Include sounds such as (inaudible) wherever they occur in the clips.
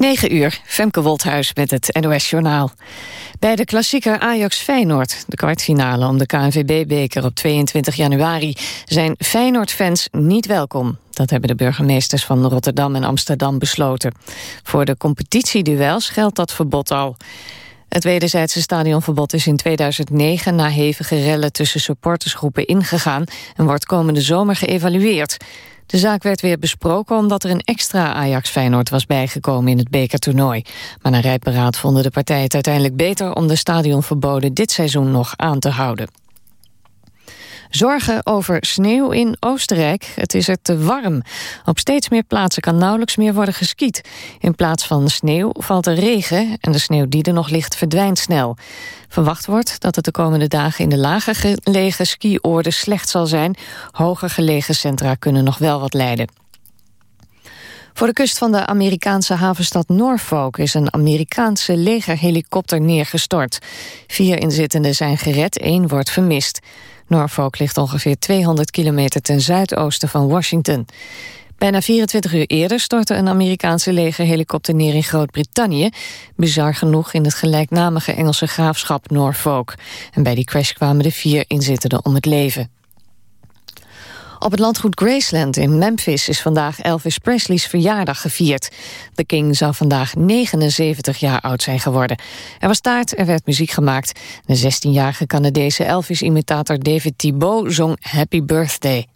9 uur, Femke Wolthuis met het NOS Journaal. Bij de klassieker Ajax-Feyenoord, de kwartfinale om de KNVB-beker op 22 januari, zijn Feyenoord-fans niet welkom. Dat hebben de burgemeesters van Rotterdam en Amsterdam besloten. Voor de competitieduels geldt dat verbod al. Het wederzijdse stadionverbod is in 2009 na hevige rellen tussen supportersgroepen ingegaan en wordt komende zomer geëvalueerd. De zaak werd weer besproken omdat er een extra Ajax-Feyenoord was bijgekomen in het bekertoernooi. Maar na rijpberaad vonden de partijen het uiteindelijk beter om de stadionverboden dit seizoen nog aan te houden. Zorgen over sneeuw in Oostenrijk. Het is er te warm. Op steeds meer plaatsen kan nauwelijks meer worden geskiet. In plaats van sneeuw valt er regen en de sneeuw die er nog ligt verdwijnt snel. Verwacht wordt dat het de komende dagen in de lager gelegen skioorden slecht zal zijn. Hoger gelegen centra kunnen nog wel wat lijden. Voor de kust van de Amerikaanse havenstad Norfolk is een Amerikaanse legerhelikopter neergestort. Vier inzittenden zijn gered, één wordt vermist. Norfolk ligt ongeveer 200 kilometer ten zuidoosten van Washington. Bijna 24 uur eerder stortte een Amerikaanse legerhelikopter neer in Groot-Brittannië. Bizar genoeg in het gelijknamige Engelse graafschap Norfolk. En bij die crash kwamen de vier inzittenden om het leven. Op het landgoed Graceland in Memphis is vandaag Elvis Presley's verjaardag gevierd. De King zou vandaag 79 jaar oud zijn geworden. Er was taart, er werd muziek gemaakt. De 16-jarige Canadese Elvis-imitator David Thibault zong Happy Birthday.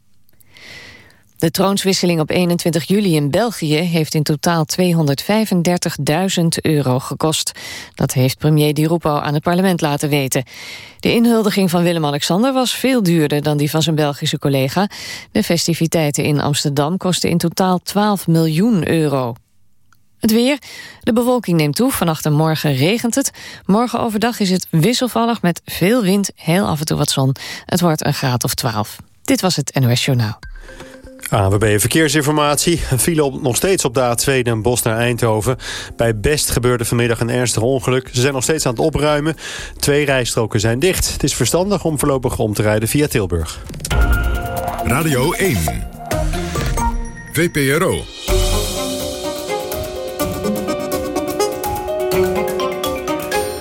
De troonswisseling op 21 juli in België heeft in totaal 235.000 euro gekost. Dat heeft premier Di Rupo aan het parlement laten weten. De inhuldiging van Willem-Alexander was veel duurder dan die van zijn Belgische collega. De festiviteiten in Amsterdam kosten in totaal 12 miljoen euro. Het weer. De bewolking neemt toe. Vannacht en morgen regent het. Morgen overdag is het wisselvallig met veel wind, heel af en toe wat zon. Het wordt een graad of 12. Dit was het NOS Journaal. ANWB Verkeersinformatie. Een file op, nog steeds op de A2 Den Bosch naar Eindhoven. Bij Best gebeurde vanmiddag een ernstig ongeluk. Ze zijn nog steeds aan het opruimen. Twee rijstroken zijn dicht. Het is verstandig om voorlopig om te rijden via Tilburg. Radio 1. VPRO.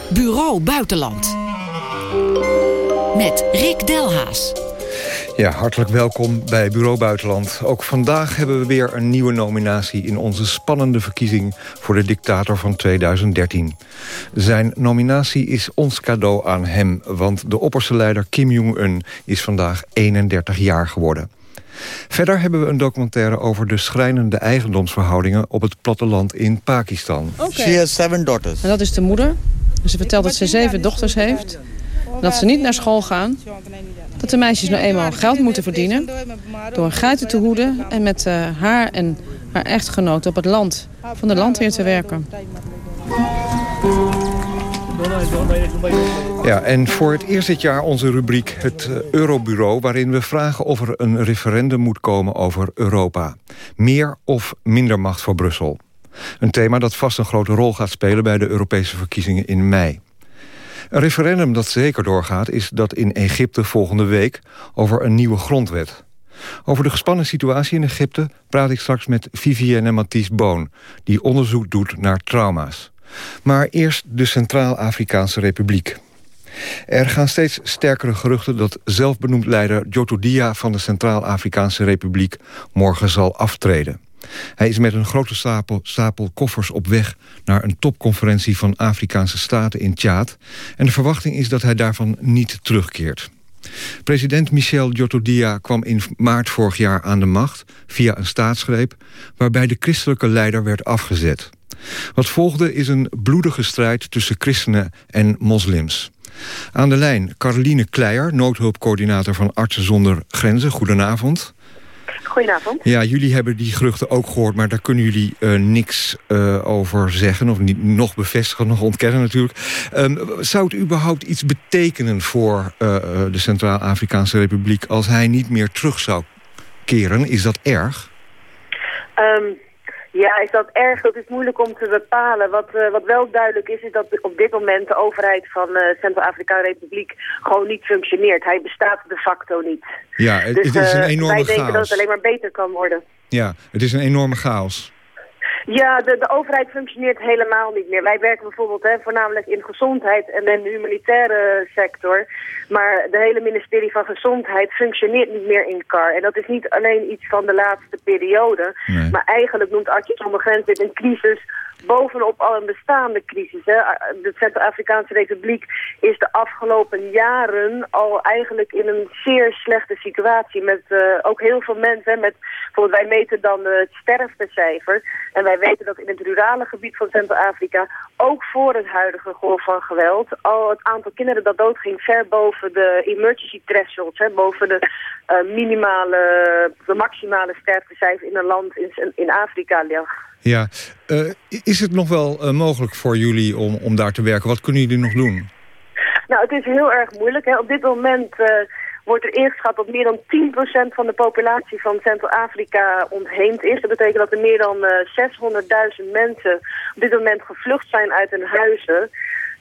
Bureau Buitenland. Met Rick Delhaas. Ja, hartelijk welkom bij Bureau Buitenland. Ook vandaag hebben we weer een nieuwe nominatie... in onze spannende verkiezing voor de dictator van 2013. Zijn nominatie is ons cadeau aan hem... want de opperste leider Kim Jong-un is vandaag 31 jaar geworden. Verder hebben we een documentaire over de schrijnende eigendomsverhoudingen... op het platteland in Pakistan. Okay. She has seven daughters. En dat is de moeder. Ze vertelt dat ze zeven dochters heeft. Dat ze niet naar school gaan dat de meisjes nou eenmaal geld moeten verdienen... door geiten te hoeden en met uh, haar en haar echtgenoot op het land van de landheer te werken. Ja, en voor het eerst dit jaar onze rubriek het uh, Eurobureau... waarin we vragen of er een referendum moet komen over Europa. Meer of minder macht voor Brussel. Een thema dat vast een grote rol gaat spelen... bij de Europese verkiezingen in mei. Een referendum dat zeker doorgaat is dat in Egypte volgende week over een nieuwe grondwet. Over de gespannen situatie in Egypte praat ik straks met Vivienne Mathies Boon... die onderzoek doet naar trauma's. Maar eerst de Centraal-Afrikaanse Republiek. Er gaan steeds sterkere geruchten dat zelfbenoemd leider Jotodia van de Centraal-Afrikaanse Republiek morgen zal aftreden. Hij is met een grote stapel, stapel koffers op weg naar een topconferentie van Afrikaanse staten in Tjaad. En de verwachting is dat hij daarvan niet terugkeert. President Michel Djotodia kwam in maart vorig jaar aan de macht via een staatsgreep waarbij de christelijke leider werd afgezet. Wat volgde is een bloedige strijd tussen christenen en moslims. Aan de lijn Caroline Kleijer, noodhulpcoördinator van Artsen zonder Grenzen. Goedenavond. Goedenavond. Ja, jullie hebben die geruchten ook gehoord, maar daar kunnen jullie uh, niks uh, over zeggen. Of niet, nog bevestigen, nog ontkennen natuurlijk. Um, zou het überhaupt iets betekenen voor uh, de Centraal-Afrikaanse Republiek... als hij niet meer terug zou keren? Is dat erg? Um, ja, is dat erg? Dat is moeilijk om te bepalen. Wat, uh, wat wel duidelijk is, is dat op dit moment de overheid van uh, Centraal-Afrikaanse Republiek gewoon niet functioneert. Hij bestaat de facto niet. Ja, het, dus, het is een enorme uh, wij chaos. denken dat het alleen maar beter kan worden. Ja, het is een enorme chaos. Ja, de, de overheid functioneert helemaal niet meer. Wij werken bijvoorbeeld hè, voornamelijk in gezondheid en in de humanitaire sector. Maar de hele ministerie van Gezondheid functioneert niet meer in CAR. En dat is niet alleen iets van de laatste periode. Maar eigenlijk noemt Artjes zonder Grens dit een crisis bovenop al een bestaande crisis. Hè. De Centraal-Afrikaanse Republiek is de afgelopen jaren al eigenlijk in een zeer slechte situatie. Met uh, ook heel veel mensen. Met, bijvoorbeeld wij meten dan het sterftecijfer. En wij weten dat in het rurale gebied van Centraal-Afrika... ook voor het huidige golf van geweld... al het aantal kinderen dat doodging ver boven de emergency thresholds. Hè, boven de uh, minimale, de maximale sterftecijfer in een land in, in Afrika ligt. Ja, uh, is het nog wel uh, mogelijk voor jullie om, om daar te werken? Wat kunnen jullie nog doen? Nou, het is heel erg moeilijk. Hè. Op dit moment uh, wordt er ingeschat dat meer dan 10% van de populatie van Centraal-Afrika ontheemd is. Dat betekent dat er meer dan 600.000 mensen op dit moment gevlucht zijn uit hun huizen.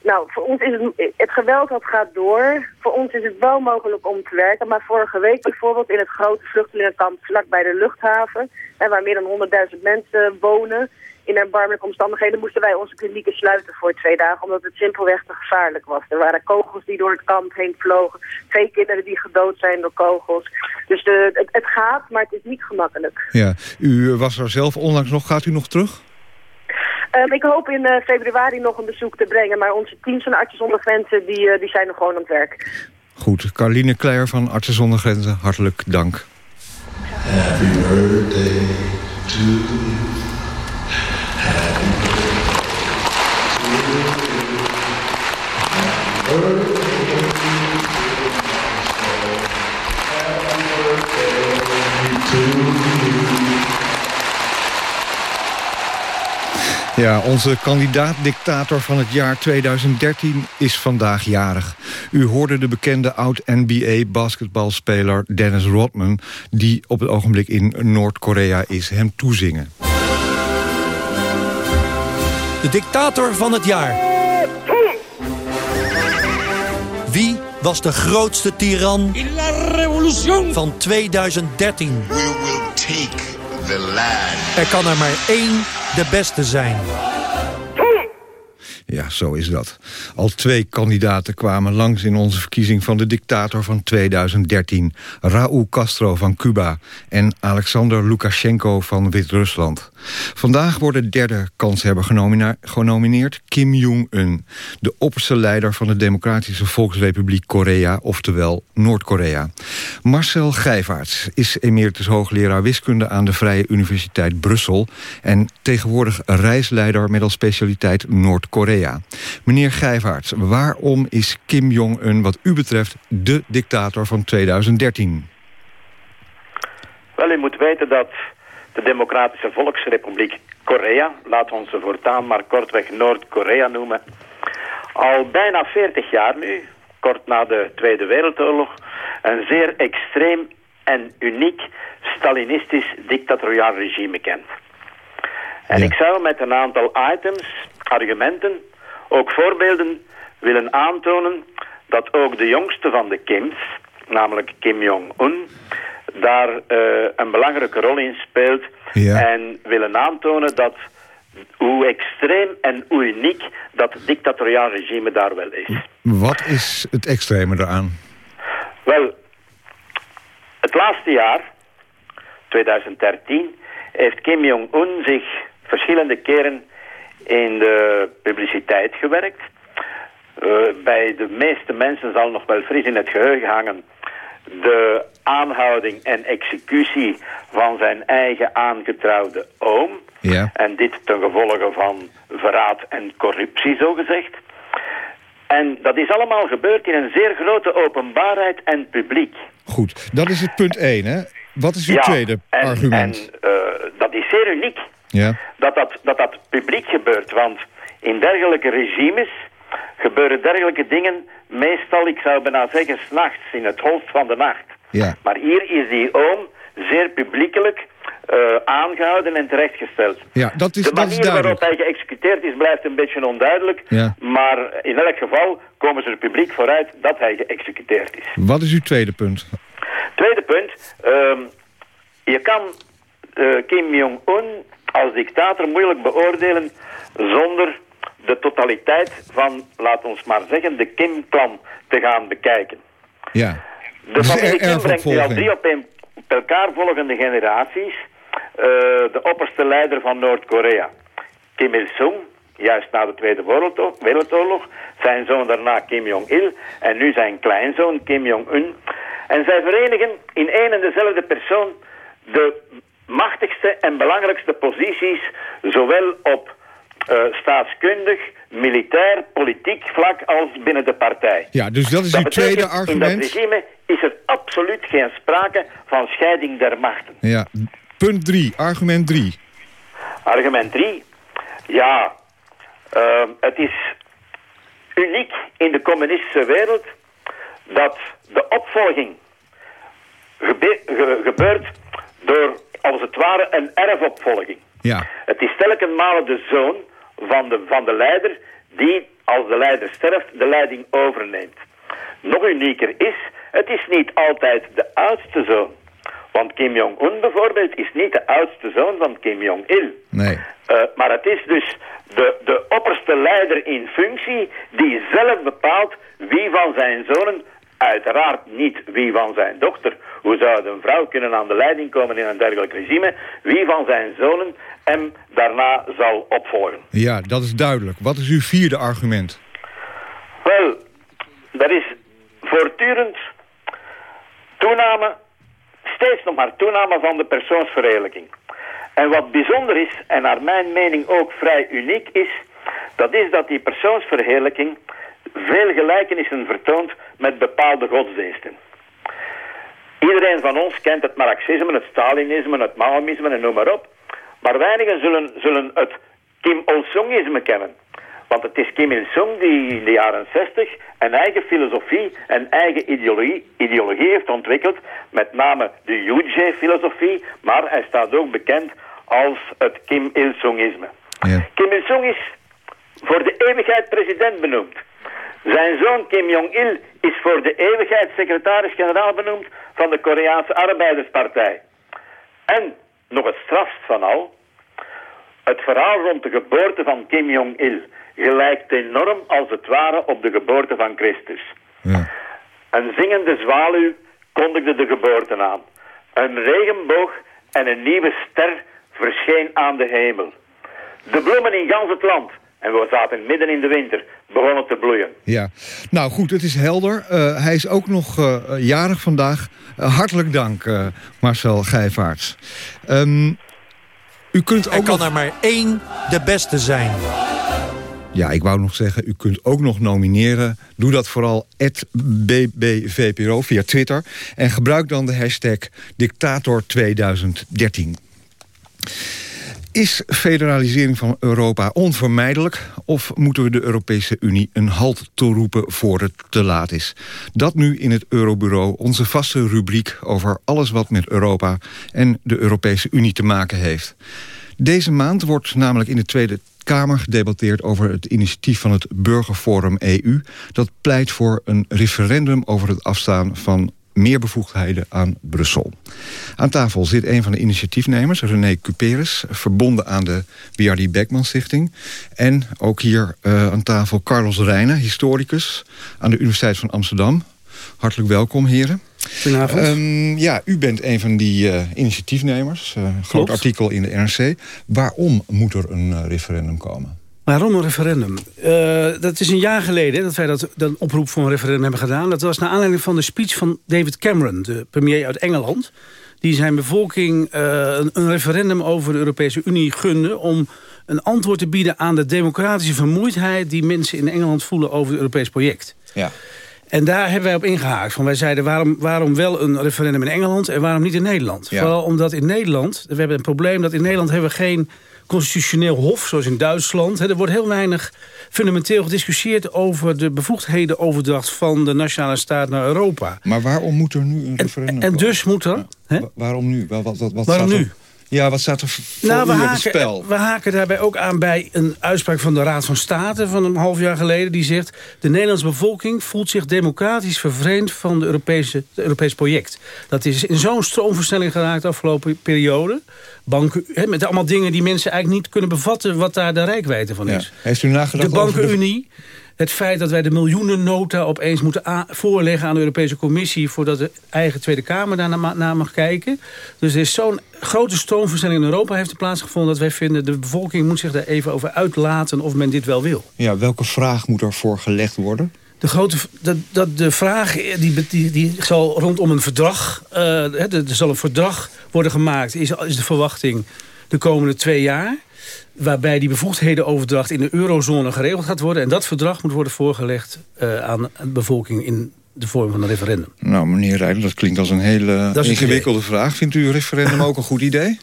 Nou, voor ons is het, het geweld dat gaat door. Voor ons is het wel mogelijk om te werken. Maar vorige week bijvoorbeeld in het grote vluchtelingenkamp vlakbij de luchthaven... En waar meer dan 100.000 mensen wonen in erbarmelijke omstandigheden... moesten wij onze klinieken sluiten voor twee dagen... omdat het simpelweg te gevaarlijk was. Er waren kogels die door het kamp heen vlogen. Twee kinderen die gedood zijn door kogels. Dus de, het, het gaat, maar het is niet gemakkelijk. Ja, u was er zelf onlangs nog. Gaat u nog terug? Um, ik hoop in uh, februari nog een bezoek te brengen. Maar onze teams van Artsen zonder Grenzen die, uh, die zijn nog gewoon aan het werk. Goed, Carline Kleijer van Artsen zonder Grenzen, hartelijk dank. Happy birthday to you. Ja, onze kandidaat-dictator van het jaar 2013 is vandaag jarig. U hoorde de bekende oud-NBA-basketbalspeler Dennis Rodman... die op het ogenblik in Noord-Korea is, hem toezingen. De dictator van het jaar. Was de grootste tiran van 2013? We will take the land. Er kan er maar één de beste zijn. Ja, zo is dat. Al twee kandidaten kwamen langs in onze verkiezing van de dictator van 2013. Raúl Castro van Cuba en Alexander Lukashenko van Wit-Rusland. Vandaag wordt de derde kanshebber genomineerd, Kim Jong-un. De opperste leider van de Democratische Volksrepubliek Korea, oftewel Noord-Korea. Marcel Gijvaerts is emeritus hoogleraar wiskunde aan de Vrije Universiteit Brussel... en tegenwoordig reisleider met als specialiteit Noord-Korea. Meneer Gijvaerts, waarom is Kim Jong-un wat u betreft de dictator van 2013? Wel, u moet weten dat de Democratische Volksrepubliek Korea... laat ons ze voortaan maar kortweg Noord-Korea noemen... al bijna 40 jaar nu, kort na de Tweede Wereldoorlog... een zeer extreem en uniek Stalinistisch dictatoriaal regime kent. En ik zou met een aantal items, argumenten ook voorbeelden willen aantonen dat ook de jongste van de Kims, namelijk Kim Jong-un, daar uh, een belangrijke rol in speelt. En willen aantonen dat hoe extreem en hoe uniek dat dictatoriaal regime daar wel is. Wat is het extreme eraan? Wel, het laatste jaar, 2013, heeft Kim Jong-un zich verschillende keren in de publiciteit gewerkt. Uh, bij de meeste mensen zal nog wel fris in het geheugen hangen de aanhouding en executie van zijn eigen aangetrouwde oom. Ja. En dit ten gevolge van verraad en corruptie, zogezegd. En dat is allemaal gebeurd in een zeer grote openbaarheid en publiek. Goed, dat is het punt 1, hè? Wat is uw tweede argument? En uh, dat is zeer uniek. Ja. Dat, dat, dat dat publiek gebeurt. Want in dergelijke regimes gebeuren dergelijke dingen meestal, ik zou bijna zeggen, s'nachts, in het hoofd van de nacht. Ja. Maar hier is die oom zeer publiekelijk uh, aangehouden en terechtgesteld. Ja, dat is, de manier dat is waarop hij geëxecuteerd is blijft een beetje onduidelijk. Ja. Maar in elk geval komen ze er publiek vooruit dat hij geëxecuteerd is. Wat is uw tweede punt? Tweede punt. Uh, je kan uh, Kim Jong-un als dictator moeilijk beoordelen zonder de totaliteit van, laat ons maar zeggen, de Kim-klan te gaan bekijken. Ja. De familie Kim brengt nu al drie op, een, op elkaar volgende generaties uh, de opperste leider van Noord-Korea. Kim Il-sung, juist na de Tweede Wereldoorlog, zijn zoon daarna Kim Jong-il en nu zijn kleinzoon Kim Jong-un. En zij verenigen in één en dezelfde persoon de machtigste en belangrijkste posities, zowel op uh, staatskundig, militair, politiek vlak als binnen de partij. Ja, dus dat is uw tweede argument. In dat regime is er absoluut geen sprake van scheiding der machten. Ja, punt drie, argument drie. Argument drie, ja, uh, het is uniek in de communistische wereld dat de opvolging gebe ge gebeurt door, als het ware, een erfopvolging. Ja. Het is telkens malen de zoon van de, van de leider die, als de leider sterft, de leiding overneemt. Nog unieker is, het is niet altijd de oudste zoon. Want Kim Jong-un bijvoorbeeld is niet de oudste zoon van Kim Jong-il. Nee. Uh, maar het is dus de, de opperste leider in functie die zelf bepaalt wie van zijn zonen, uiteraard niet wie van zijn dochter, hoe zou een vrouw kunnen aan de leiding komen in een dergelijk regime, wie van zijn zonen hem daarna zal opvolgen. Ja, dat is duidelijk. Wat is uw vierde argument? Wel, er is voortdurend toename, steeds nog maar toename van de persoonsverheerlijking. En wat bijzonder is, en naar mijn mening ook vrij uniek is, dat is dat die persoonsverheerlijking veel gelijkenissen vertoont met bepaalde godsdiensten. Iedereen van ons kent het marxisme, het stalinisme, het maoïsme en noem maar op. Maar weinigen zullen, zullen het Kim Il-sungisme kennen. Want het is Kim Il-sung die in de jaren 60 een eigen filosofie, een eigen ideologie, ideologie heeft ontwikkeld. Met name de Yuje-filosofie, maar hij staat ook bekend als het Kim Il-sungisme. Ja. Kim Il-sung is voor de eeuwigheid president benoemd. Zijn zoon Kim Jong-il is voor de eeuwigheid secretaris-generaal benoemd van de Koreaanse Arbeiderspartij. En, nog het strafst van al, het verhaal rond de geboorte van Kim Jong-il gelijkt enorm als het ware op de geboorte van Christus. Ja. Een zingende zwaluw kondigde de geboorte aan. Een regenboog en een nieuwe ster verscheen aan de hemel. De bloemen in gans het land, en we zaten midden in de winter, begonnen te bloeien. Ja, nou goed, het is helder. Uh, hij is ook nog uh, jarig vandaag. Uh, hartelijk dank, Marcel Gijvaarts. Um, u kunt ook er kan nog... er maar één de beste zijn. Ja, ik wou nog zeggen, u kunt ook nog nomineren. Doe dat vooral @bbvpro via Twitter. En gebruik dan de hashtag Dictator2013. Is federalisering van Europa onvermijdelijk... of moeten we de Europese Unie een halt toeroepen voor het te laat is? Dat nu in het Eurobureau, onze vaste rubriek... over alles wat met Europa en de Europese Unie te maken heeft. Deze maand wordt namelijk in de Tweede Kamer gedebatteerd over het initiatief van het Burgerforum EU... dat pleit voor een referendum over het afstaan van meer bevoegdheden aan Brussel. Aan tafel zit een van de initiatiefnemers, René Cuperes... verbonden aan de B.R.D. Beckman Stichting. En ook hier uh, aan tafel Carlos Reijnen, historicus... aan de Universiteit van Amsterdam. Hartelijk welkom, heren. Goedenavond. Um, ja, u bent een van die uh, initiatiefnemers. Uh, groot artikel in de NRC. Waarom moet er een referendum komen? Waarom een referendum? Uh, dat is een jaar geleden dat wij dat, dat oproep voor een referendum hebben gedaan. Dat was naar aanleiding van de speech van David Cameron, de premier uit Engeland. Die zijn bevolking uh, een, een, referendum over de Europese Unie gunde... om een antwoord te bieden aan de democratische vermoeidheid... die mensen in Engeland voelen over het Europees project. Ja. En daar hebben wij op ingehaakt. Van wij zeiden, waarom, waarom wel een referendum in Engeland en waarom niet in Nederland? Ja. Vooral omdat in Nederland, we hebben een probleem... dat in Nederland hebben we geen constitutioneel hof, zoals in Duitsland. Er wordt heel weinig fundamenteel gediscussieerd over de bevoegdhedenoverdracht van de nationale staat naar Europa. Maar waarom moet er nu een referendum En, en dus moet er... Ja. Waarom nu? Wat, wat, wat waarom nu? Er? Ja, wat staat er voor nou, we haken, op het spel? We haken daarbij ook aan bij een uitspraak van de Raad van State... van een half jaar geleden, die zegt... de Nederlandse bevolking voelt zich democratisch vervreemd... van de Europese, het Europees project. Dat is in zo'n stroomversnelling geraakt de afgelopen periode. Banken, met allemaal dingen die mensen eigenlijk niet kunnen bevatten... wat daar de rijkwijde van is. Ja. Heeft u nagedacht de over de- bankenunie... Het feit dat wij de miljoenennota opeens moeten voorleggen aan de Europese Commissie... voordat de eigen Tweede Kamer daar naar, mag kijken. Dus er is zo'n grote stroomversnelling in Europa heeft plaatsgevonden... dat wij vinden de bevolking moet zich daar even over uitlaten of men dit wel wil. Ja, welke vraag moet er voor gelegd worden? De, grote, dat, dat de vraag die, die, die zal rondom een verdrag... eh, er er zal een verdrag worden gemaakt, is, is de verwachting de komende twee jaar... waarbij die bevoegdhedenoverdracht in de eurozone geregeld gaat worden. En dat verdrag moet worden voorgelegd eh, aan de bevolking in de vorm van een referendum. Nou, meneer Rijden, dat klinkt als een hele ingewikkelde vraag. Vindt u een referendum ook een goed idee?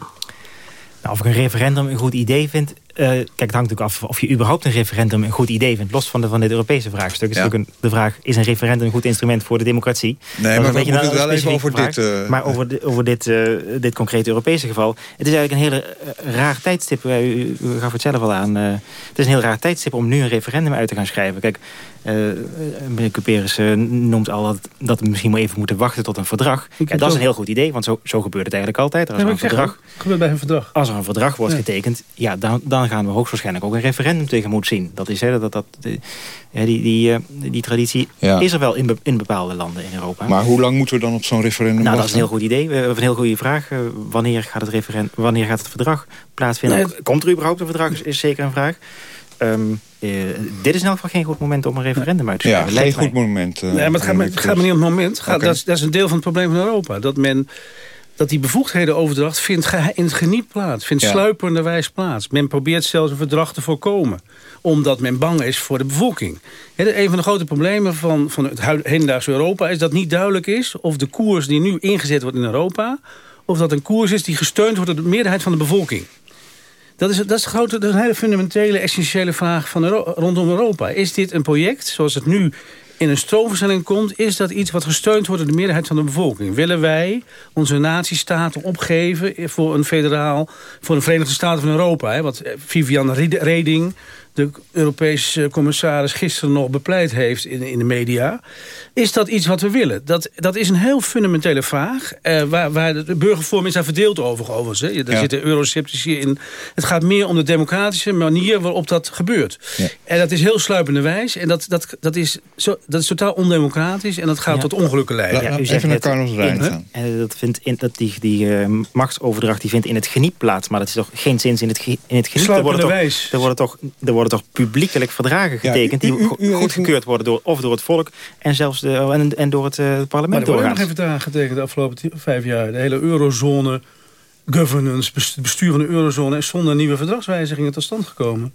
Nou, of ik een referendum een goed idee vind... eh, kijk, het hangt natuurlijk af of je überhaupt een referendum een goed idee vindt. Los van, de, van dit Europese vraagstuk. Is Ja. natuurlijk een, de vraag, is een referendum een goed instrument voor de democratie? Nee, maar we moeten een het wel even over vraag. dit... eh, Maar over, de- over dit, eh, dit concrete Europese geval. Het is eigenlijk een hele raar tijdstip. eh, U, u gaf het zelf al aan. het is een heel raar tijdstip om nu een referendum uit te gaan schrijven. Kijk, meneer Cuperus eh, noemt al dat, dat we misschien maar even moeten wachten tot een verdrag. Ja, dat is een heel goed idee, want zo, zo gebeurt het eigenlijk altijd. Ja, een verdrag, gebeurt bij een verdrag. als er een verdrag wordt Ja. getekend, ja, dan, dan gaan we hoogstwaarschijnlijk ook een referendum tegemoet zien. Dat is, hè, dat, dat, die, die, eh, die traditie Ja. is er wel in, be- in bepaalde landen in Europa. Maar hoe lang moeten we dan op zo'n referendum nou, dat is wachten? een heel goed idee. We hebben een heel goede vraag. Eh, wanneer, gaat het referendum, wanneer gaat het verdrag plaatsvinden? Nee, Komt er überhaupt een verdrag, is, is zeker een vraag. Ehm, eh, dit is in elk geval geen goed moment om een referendum uit te Ja, schrijven. geen lijkt mij. goed moment. eh, Nee, maar het gaat, me, het gaat me niet om het moment. Gaat- dat, is, dat is een deel van het probleem van Europa. Dat, men, dat die bevoegdhedenoverdracht vindt in het geniet plaats. Vindt Ja. sluipenderwijs plaats. Men probeert zelfs een verdrag te voorkomen. Omdat men bang is voor de bevolking. Ja, de- een van de grote problemen van, van het hedendaagse Europa... is dat niet duidelijk is of de koers die nu ingezet wordt in Europa... of dat een koers is die gesteund wordt door de meerderheid van de bevolking. Dat is, dat is, de grote, een hele fundamentele, essentiële vraag van rondom Europa. Is dit een project, zoals het nu in een stroomversnelling komt... is dat iets wat gesteund wordt door de meerderheid van de bevolking? Willen wij onze natiestaten opgeven voor een federaal... voor een Verenigde Staten van Europa? Hè? Wat eh, Vivian Reding, de Europese commissaris... gisteren nog bepleit heeft in, in de media. Is dat iets wat we willen? Dat, dat is een heel fundamentele vraag... eh, waar, waar de burgervorm is daar verdeeld over, overigens. Hè? Daar Ja. zitten euroceptici in. Het gaat meer om de democratische manier waarop dat gebeurt. Ja. En dat is heel sluipende wijs. En dat, dat, dat, is, zo, dat is totaal ondemocratisch. En dat gaat Ja. tot ongelukken leiden. U even zegt naar Carlos Rijn gaan. En dat vindt in, dat die, die eh, machtsoverdracht die vindt in het geniep plaats. Maar dat is toch geen zins in het, ge- in het geniep. Er worden, Sluipende toch, wijs. er, worden toch, er worden toch publiekelijk verdragen Ja, getekend... u- u- die u- u heeft goedgekeurd worden door, of door het volk... en zelfs de, en, en door het Maar parlement er worden nog even getekend de afgelopen vijf jaar. De hele eurozone, governance, best- bestuur van de eurozone... is zonder nieuwe verdragswijzigingen tot stand gekomen.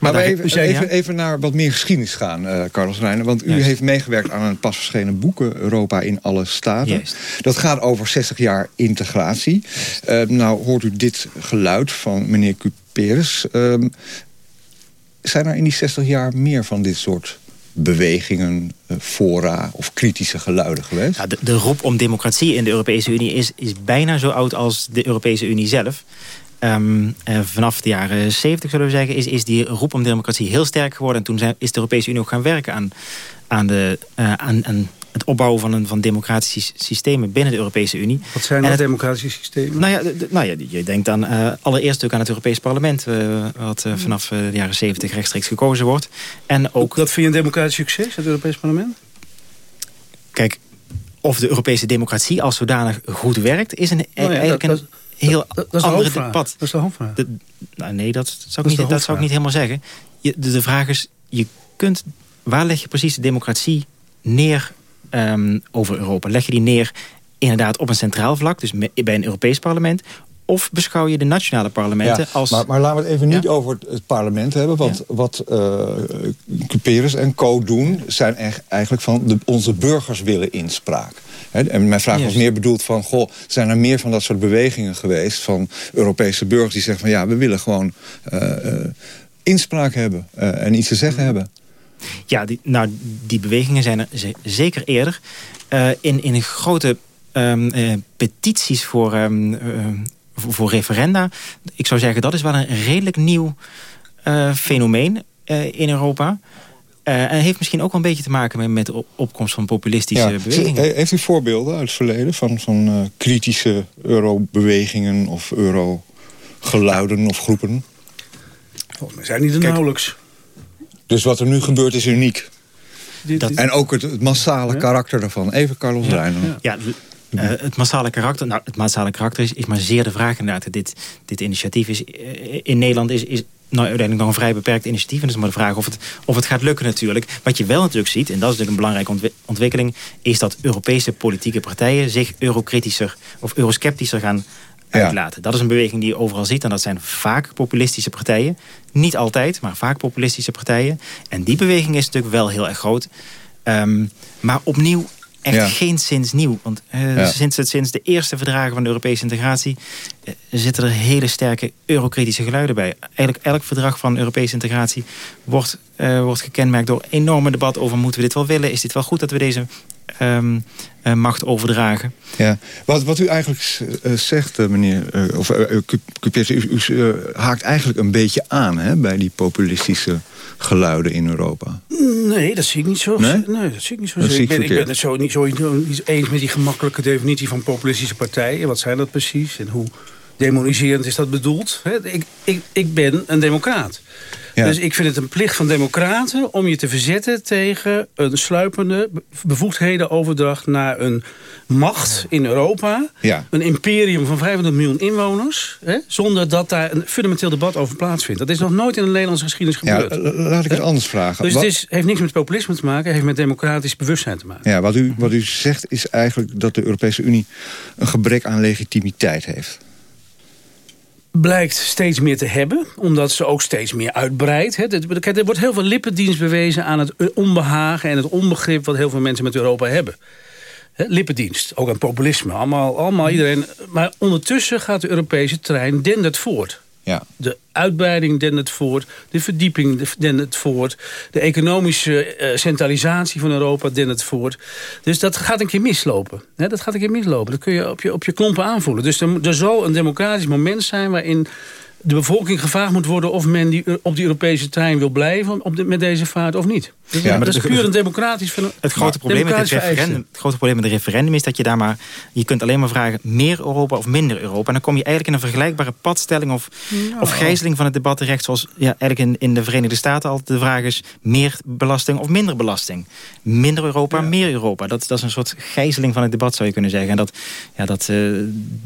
Maar we daar- even, jij- even, ja? even naar wat meer geschiedenis gaan, eh, Carlos Reijnen. Want u Juist. heeft meegewerkt aan een pas verschenen boeken... Europa in alle staten. Juist. Dat gaat over 60 jaar integratie. Eh, nou hoort u dit geluid van meneer Cuperus. Ehm, zijn er in die 60 jaar meer van dit soort bewegingen, eh, fora of kritische geluiden geweest? Ja, de, roep om democratie in de Europese Unie is, is bijna zo oud als de Europese Unie zelf. Ehm, eh, vanaf de jaren 70 zullen we zeggen, is, is die roep om democratie heel sterk geworden. En toen zijn, is de Europese Unie ook gaan werken aan, aan, de, eh, aan, aan het opbouwen van, een, van democratische sy- systemen binnen de Europese Unie. Wat zijn dat het- democratische systemen? Nou ja, de- nou ja je denkt dan eh, allereerst ook aan het Europees Parlement... eh, wat eh, vanaf de jaren 70 rechtstreeks gekozen wordt. En ook Dat vind je een democratisch succes, het Europees Parlement? Kijk, of de Europese democratie als zodanig goed werkt... is een, Nou ja, eigenlijk dat- een heel Dat, dat de andere debat. Dat is de hoofdvraag. De- nou, nee, dat zou, ik niet, dat zou ik niet helemaal zeggen. Je, de, de vraag is, je kunt, waar leg je precies de democratie neer ehm, over Europa? Leg je die neer inderdaad op een centraal vlak, dus bij een Europees parlement... of beschouw je de nationale parlementen als... maar, maar laten we het even niet over het, parlement hebben. Want wat Cuperus en co doen... zijn echt eigenlijk van de, onze burgers willen inspraak. En mijn vraag was meer bedoeld van... Goh, zijn er meer van dat soort bewegingen geweest... van Europese burgers die zeggen van... ja, we willen gewoon eh, eh, inspraak hebben en iets te zeggen hebben. Ja, die, nou, die bewegingen zijn er ze- zeker eerder. Eh, in, in grote ehm, eh, petities voor ehm, eh, voor referenda. Ik zou zeggen, dat is wel een redelijk nieuw fenomeen in Europa. Uh, en heeft misschien ook wel een beetje te maken met, met de opkomst van populistische ja. bewegingen. Heeft u voorbeelden uit het verleden van, van uh, kritische eurobewegingen of eurogeluiden of groepen? Volgens mij zijn die er nauwelijks. Dus wat er nu gebeurt is uniek? Dat, en ook het, massale karakter daarvan. Even Carlos ja, Reijnen. Ja, uh, het massale karakter, nou, het massale karakter is, is maar zeer de vraag inderdaad. Dit, dit initiatief is in Nederland is, is nou, uiteindelijk nog een vrij beperkt initiatief. En dat is maar de vraag of het, of het gaat lukken natuurlijk. Wat je wel natuurlijk ziet, en dat is natuurlijk een belangrijke ontwikkeling... is dat Europese politieke partijen zich eurokritischer of eurosceptischer gaan uitlaten. Dat is een beweging die je overal ziet. En dat zijn vaak populistische partijen. Niet altijd, maar vaak populistische partijen. En die beweging is natuurlijk wel heel erg groot. Um, maar opnieuw echt geen sinds nieuw. Want uh, sinds, sinds de eerste verdragen van de Europese integratie... Uh, zitten er hele sterke eurokritische geluiden bij. Eigenlijk elk verdrag van Europese integratie wordt, uh, wordt gekenmerkt door enorme debat over... moeten we dit wel willen? Is dit wel goed dat we deze um, macht overdragen? Ja. Wat, wat u eigenlijk zegt, meneer... of u, u haakt eigenlijk een beetje aan hè, bij die populistische geluiden in Europa? Nee, dat zie ik niet zo. Nee, nee dat zie ik niet zo. ik, ben, ik ben het zo niet zo niet eens met die gemakkelijke definitie van populistische partijen. Wat zijn dat precies en hoe demoniserend is dat bedoeld? Ik, ik, ik ben een democraat. Dus ik vind het een plicht van democraten om je te verzetten tegen een sluipende bevoegdhedenoverdracht naar een macht in Europa. Een imperium van 500 miljoen inwoners. Hè, zonder dat daar een fundamenteel debat over plaatsvindt. Dat is nog nooit in de Nederlandse geschiedenis gebeurd. Ja, laat ik het anders vragen. Dus het is, heeft niks met populisme te maken. Het heeft met democratisch bewustzijn te maken. Ja, wat u, wat u zegt is eigenlijk dat de Europese Unie een gebrek aan legitimiteit heeft blijkt steeds meer te hebben. Omdat ze ook steeds meer uitbreidt. Er wordt heel veel lippendienst bewezen aan het onbehagen... en het onbegrip wat heel veel mensen met Europa hebben. Lippendienst, ook aan populisme. Allemaal, allemaal iedereen. Maar ondertussen gaat de Europese trein dendert voort. Ja. De uitbreiding dendert voort. De verdieping dendert voort. De economische uh, centralisatie van Europa dendert voort. Dus dat gaat een keer mislopen. dat gaat een keer mislopen. Dat kun je op je, op je klompen aanvoelen. Dus er, er zal een democratisch moment zijn... waarin de bevolking gevraagd moet worden of men die, op die Europese trein wil blijven op de, met deze vaart of niet. Dus ja, maar dat is puur een democratisch het grote, probleem met het, referendum, het grote probleem met het referendum is dat je daar maar... je kunt alleen maar vragen meer Europa of minder Europa. En dan kom je eigenlijk in een vergelijkbare padstelling of, of gijzeling van het debat terecht... zoals ja, eigenlijk in, in de Verenigde Staten altijd de vraag is... meer belasting of minder belasting. Minder Europa, meer Europa. Dat, dat is een soort gijzeling van het debat zou je kunnen zeggen. En dat, ja, dat, uh,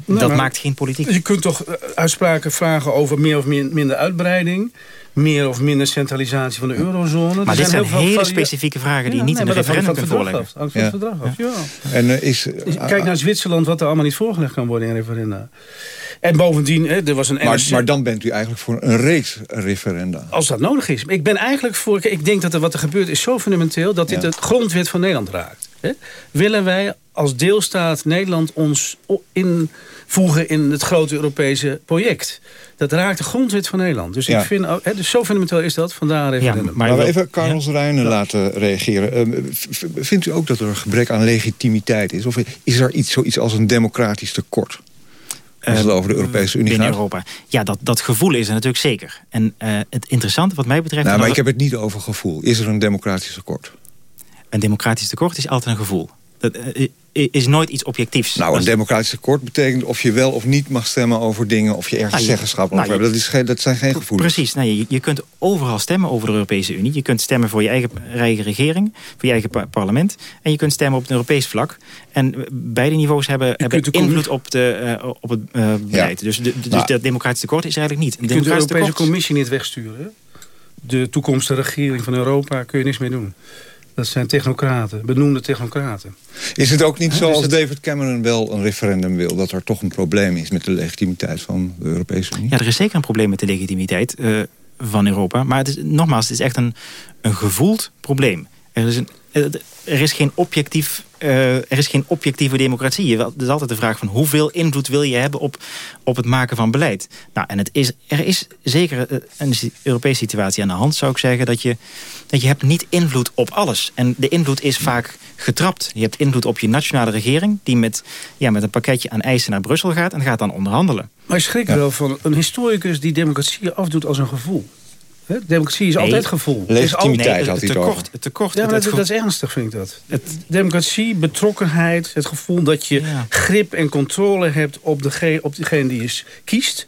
dat maakt geen politiek. Je kunt toch eh, uitspraken vragen over meer of minder uitbreiding meer of minder centralisatie van de eurozone. Maar dit zijn, hele specifieke vragen die niet in de referendum kunnen voorleggen. Het verdrag af, ja. En, uh, is, Kijk naar Zwitserland wat er allemaal niet voorgelegd kan worden in referenda. En bovendien, hè, er was een... Maar, maar, dan bent u eigenlijk voor een reeks referenda. Als dat nodig is. Ik ben eigenlijk voor... Ik denk dat er wat er gebeurt is zo fundamenteel... dat dit de grondwet van Nederland raakt. Hè? Willen wij als deelstaat Nederland ons invoegen in het grote Europese project? Dat raakt de grondwet van Nederland. Dus ik vind, ook, dus zo fundamenteel is dat, vandaar referendum. Ja, maar we even Carlos ja. Rijnen laten reageren. Ehm, vindt u ook dat er een gebrek aan legitimiteit is? Of is er iets, zoiets als een democratisch tekort? Als het ehm, over de Europese Unie gaat. Europa. Ja, dat, dat gevoel is er natuurlijk zeker. En uh, het interessante wat mij betreft... Nou, maar ik heb het niet over gevoel. Is er een democratisch tekort? Een democratisch tekort is altijd een gevoel. Dat eh, is nooit iets objectiefs. Nou, een democratisch akkoord betekent of je wel of niet mag stemmen over dingen... of je ergens nou, zeggenschap nou, over hebt. Dat, is geen, dat zijn geen gevoelens. Precies. Nou, je, je kunt overal stemmen over de Europese Unie. Je kunt stemmen voor je eigen, eigen regering, voor je eigen parlement. En je kunt stemmen op het Europees vlak. En beide niveaus hebben, hebben invloed op, de, uh, op het uh, beleid. Dus, de, dus nou, dat democratisch tekort is eigenlijk niet. je kunt de Europese Commissie niet wegsturen. De toekomstige regering van Europa kun je niks meer doen. Dat zijn technocraten, benoemde technocraten. Is het ook niet zoals David Cameron wel een referendum wil... dat er toch een probleem is met de legitimiteit van de Europese Unie? Ja, er is zeker een probleem met de legitimiteit uh, van Europa. Maar het is, nogmaals, het is echt een, een gevoeld probleem. Er is, een, er is geen objectief uh, er is geen objectieve democratie. Het is altijd de vraag van hoeveel invloed wil je hebben op, op het maken van beleid. Nou, en het is, er is zeker eh, een Europese situatie aan de hand, zou ik zeggen, dat je, dat je hebt niet invloed op alles. En de invloed is vaak getrapt. Je hebt invloed op je nationale regering, die met, ja, met een pakketje aan eisen naar Brussel gaat en gaat dan onderhandelen. Maar je schrikt wel van een historicus die democratie afdoet als een gevoel. Democratie is altijd gevoel. Legitimiteit had hij tekort, het tekort. Ja, maar dat, is ernstig, vind ik dat. Het, democratie, betrokkenheid, het gevoel dat je grip en controle hebt op, degene, op degene die je kiest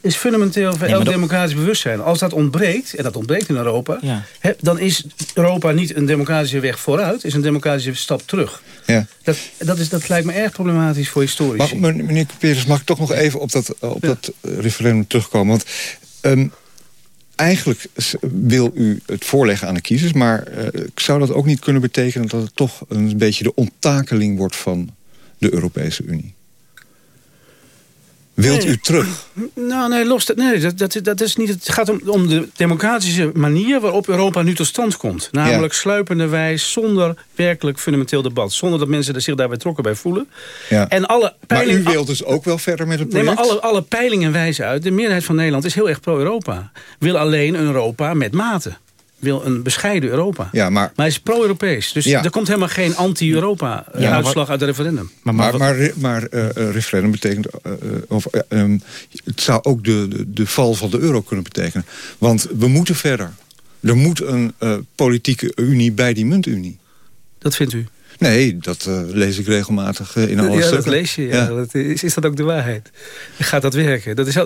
is fundamenteel voor elk democratisch bewustzijn. Als dat ontbreekt, en dat ontbreekt in Europa... dan is Europa niet een democratische weg vooruit... is een democratische stap terug. Ja. Dat, dat, is, dat lijkt me erg problematisch voor historici. Maar, meneer Peters, mag ik toch nog even op dat, op dat referendum terugkomen? Want ehm, eigenlijk wil u het voorleggen aan de kiezers... maar uh, zou dat ook niet kunnen betekenen dat het toch een beetje de onttakeling wordt van de Europese Unie? Wilt u terug? Nou, nee, los, nee dat, dat, dat is niet, het gaat om, om de democratische manier waarop Europa nu tot stand komt. Namelijk ja. sluipende wijs, zonder werkelijk fundamenteel debat. Zonder dat mensen zich daarbij betrokken bij voelen. Ja. En alle peilingen, maar u wilt dus ook wel verder met het project? Nee, maar alle, alle peilingen wijzen uit. De meerderheid van Nederland is heel erg pro-Europa. Wil alleen een Europa met mate wil een bescheiden Europa. Ja, maar, maar hij is pro-Europees. Dus er komt helemaal geen anti-Europa-uitslag uit het referendum. Maar, maar, maar, maar uh, referendum betekent... Uh, of, um, het zou ook de, de, de, val van de euro kunnen betekenen. Want we moeten verder. Er moet een politieke unie bij die muntunie. Dat vindt u? Nee, dat uh, lees ik regelmatig uh, in alle ja, stukken. dat lees je. Ja. Dat is, is dat ook de waarheid? Gaat dat werken? Dat is,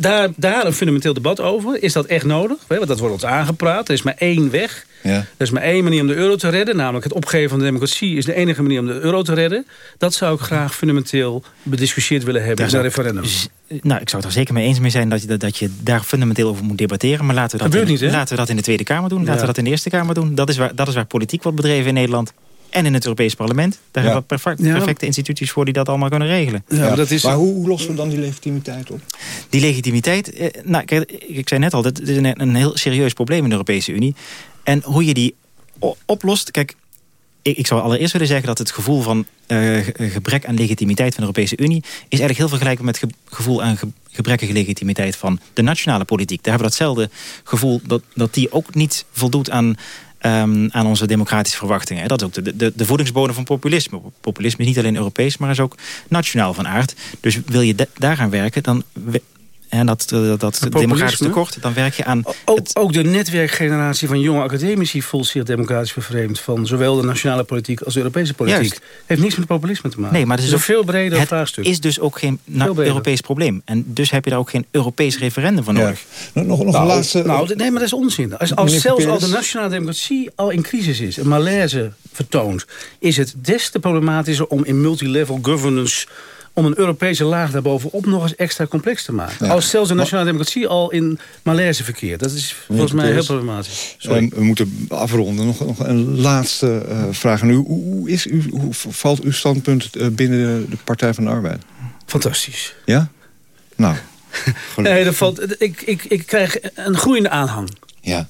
daar, daar een fundamenteel debat over. Is dat echt nodig? Want dat wordt ons aangepraat. Er is maar één weg. Ja. Er is maar één manier om de euro te redden. Namelijk het opgeven van de democratie is de enige manier om de euro te redden. Dat zou ik graag fundamenteel bediscussieerd willen hebben in een referendum. Nou, ik zou het er zeker mee eens mee zijn dat je, dat je daar fundamenteel over moet debatteren. Maar laten we dat, in, niet, laten we dat in de Tweede Kamer doen. Laten we dat in de Eerste Kamer doen. Dat is, waar, dat is waar politiek wordt bedreven in Nederland en in het Europees Parlement. Daar hebben we perfecte instituties voor die dat allemaal kunnen regelen. Ja, Maar, dat is... maar hoe, hoe, lossen we dan die legitimiteit op? Die legitimiteit, eh, nou, kijk, ik zei net al, dit is een, een heel serieus probleem in de Europese Unie. En hoe je die oplost, kijk, ik, ik, zou allereerst willen zeggen dat het gevoel van uh, gebrek aan legitimiteit van de Europese Unie... is eigenlijk heel vergelijkbaar met het gevoel aan gebrekkige legitimiteit van de nationale politiek. Daar hebben we datzelfde gevoel dat, dat die ook niet voldoet aan um, aan onze democratische verwachtingen. Dat is ook de, de, de voedingsbodem van populisme. Populisme is niet alleen Europees, maar is ook nationaal van aard. Dus wil je daaraan werken, dan en dat, dat, dat democratisch tekort, dan werk je aan... Ook, ook de netwerkgeneratie van jonge academici voelt zich democratisch vervreemd... van zowel de nationale politiek als de Europese politiek. Juist. Heeft niks met populisme te maken. Nee, maar het is, een veel breder het vraagstuk. is dus ook geen Europees probleem. En dus heb je daar ook geen Europees referendum voor nodig. Nog, nog nou, een laatste... Nou, nee, maar dat is onzin. Als, als zelfs al de nationale democratie al in crisis is... een malaise vertoont... is het des te problematischer om in multilevel governance om een Europese laag daarbovenop nog eens extra complex te maken. Als zelfs de nationale democratie al in malaise verkeert. Dat is volgens mij heel problematisch. we moeten afronden. Nog, nog een laatste uh, vraag aan u. Hoe, is u, hoe valt uw standpunt uh, binnen de, de, Partij van de Arbeid? Fantastisch. Ja? Nou, (laughs) nee, dat valt, ik, ik, ik krijg een groeiende aanhang. Ja.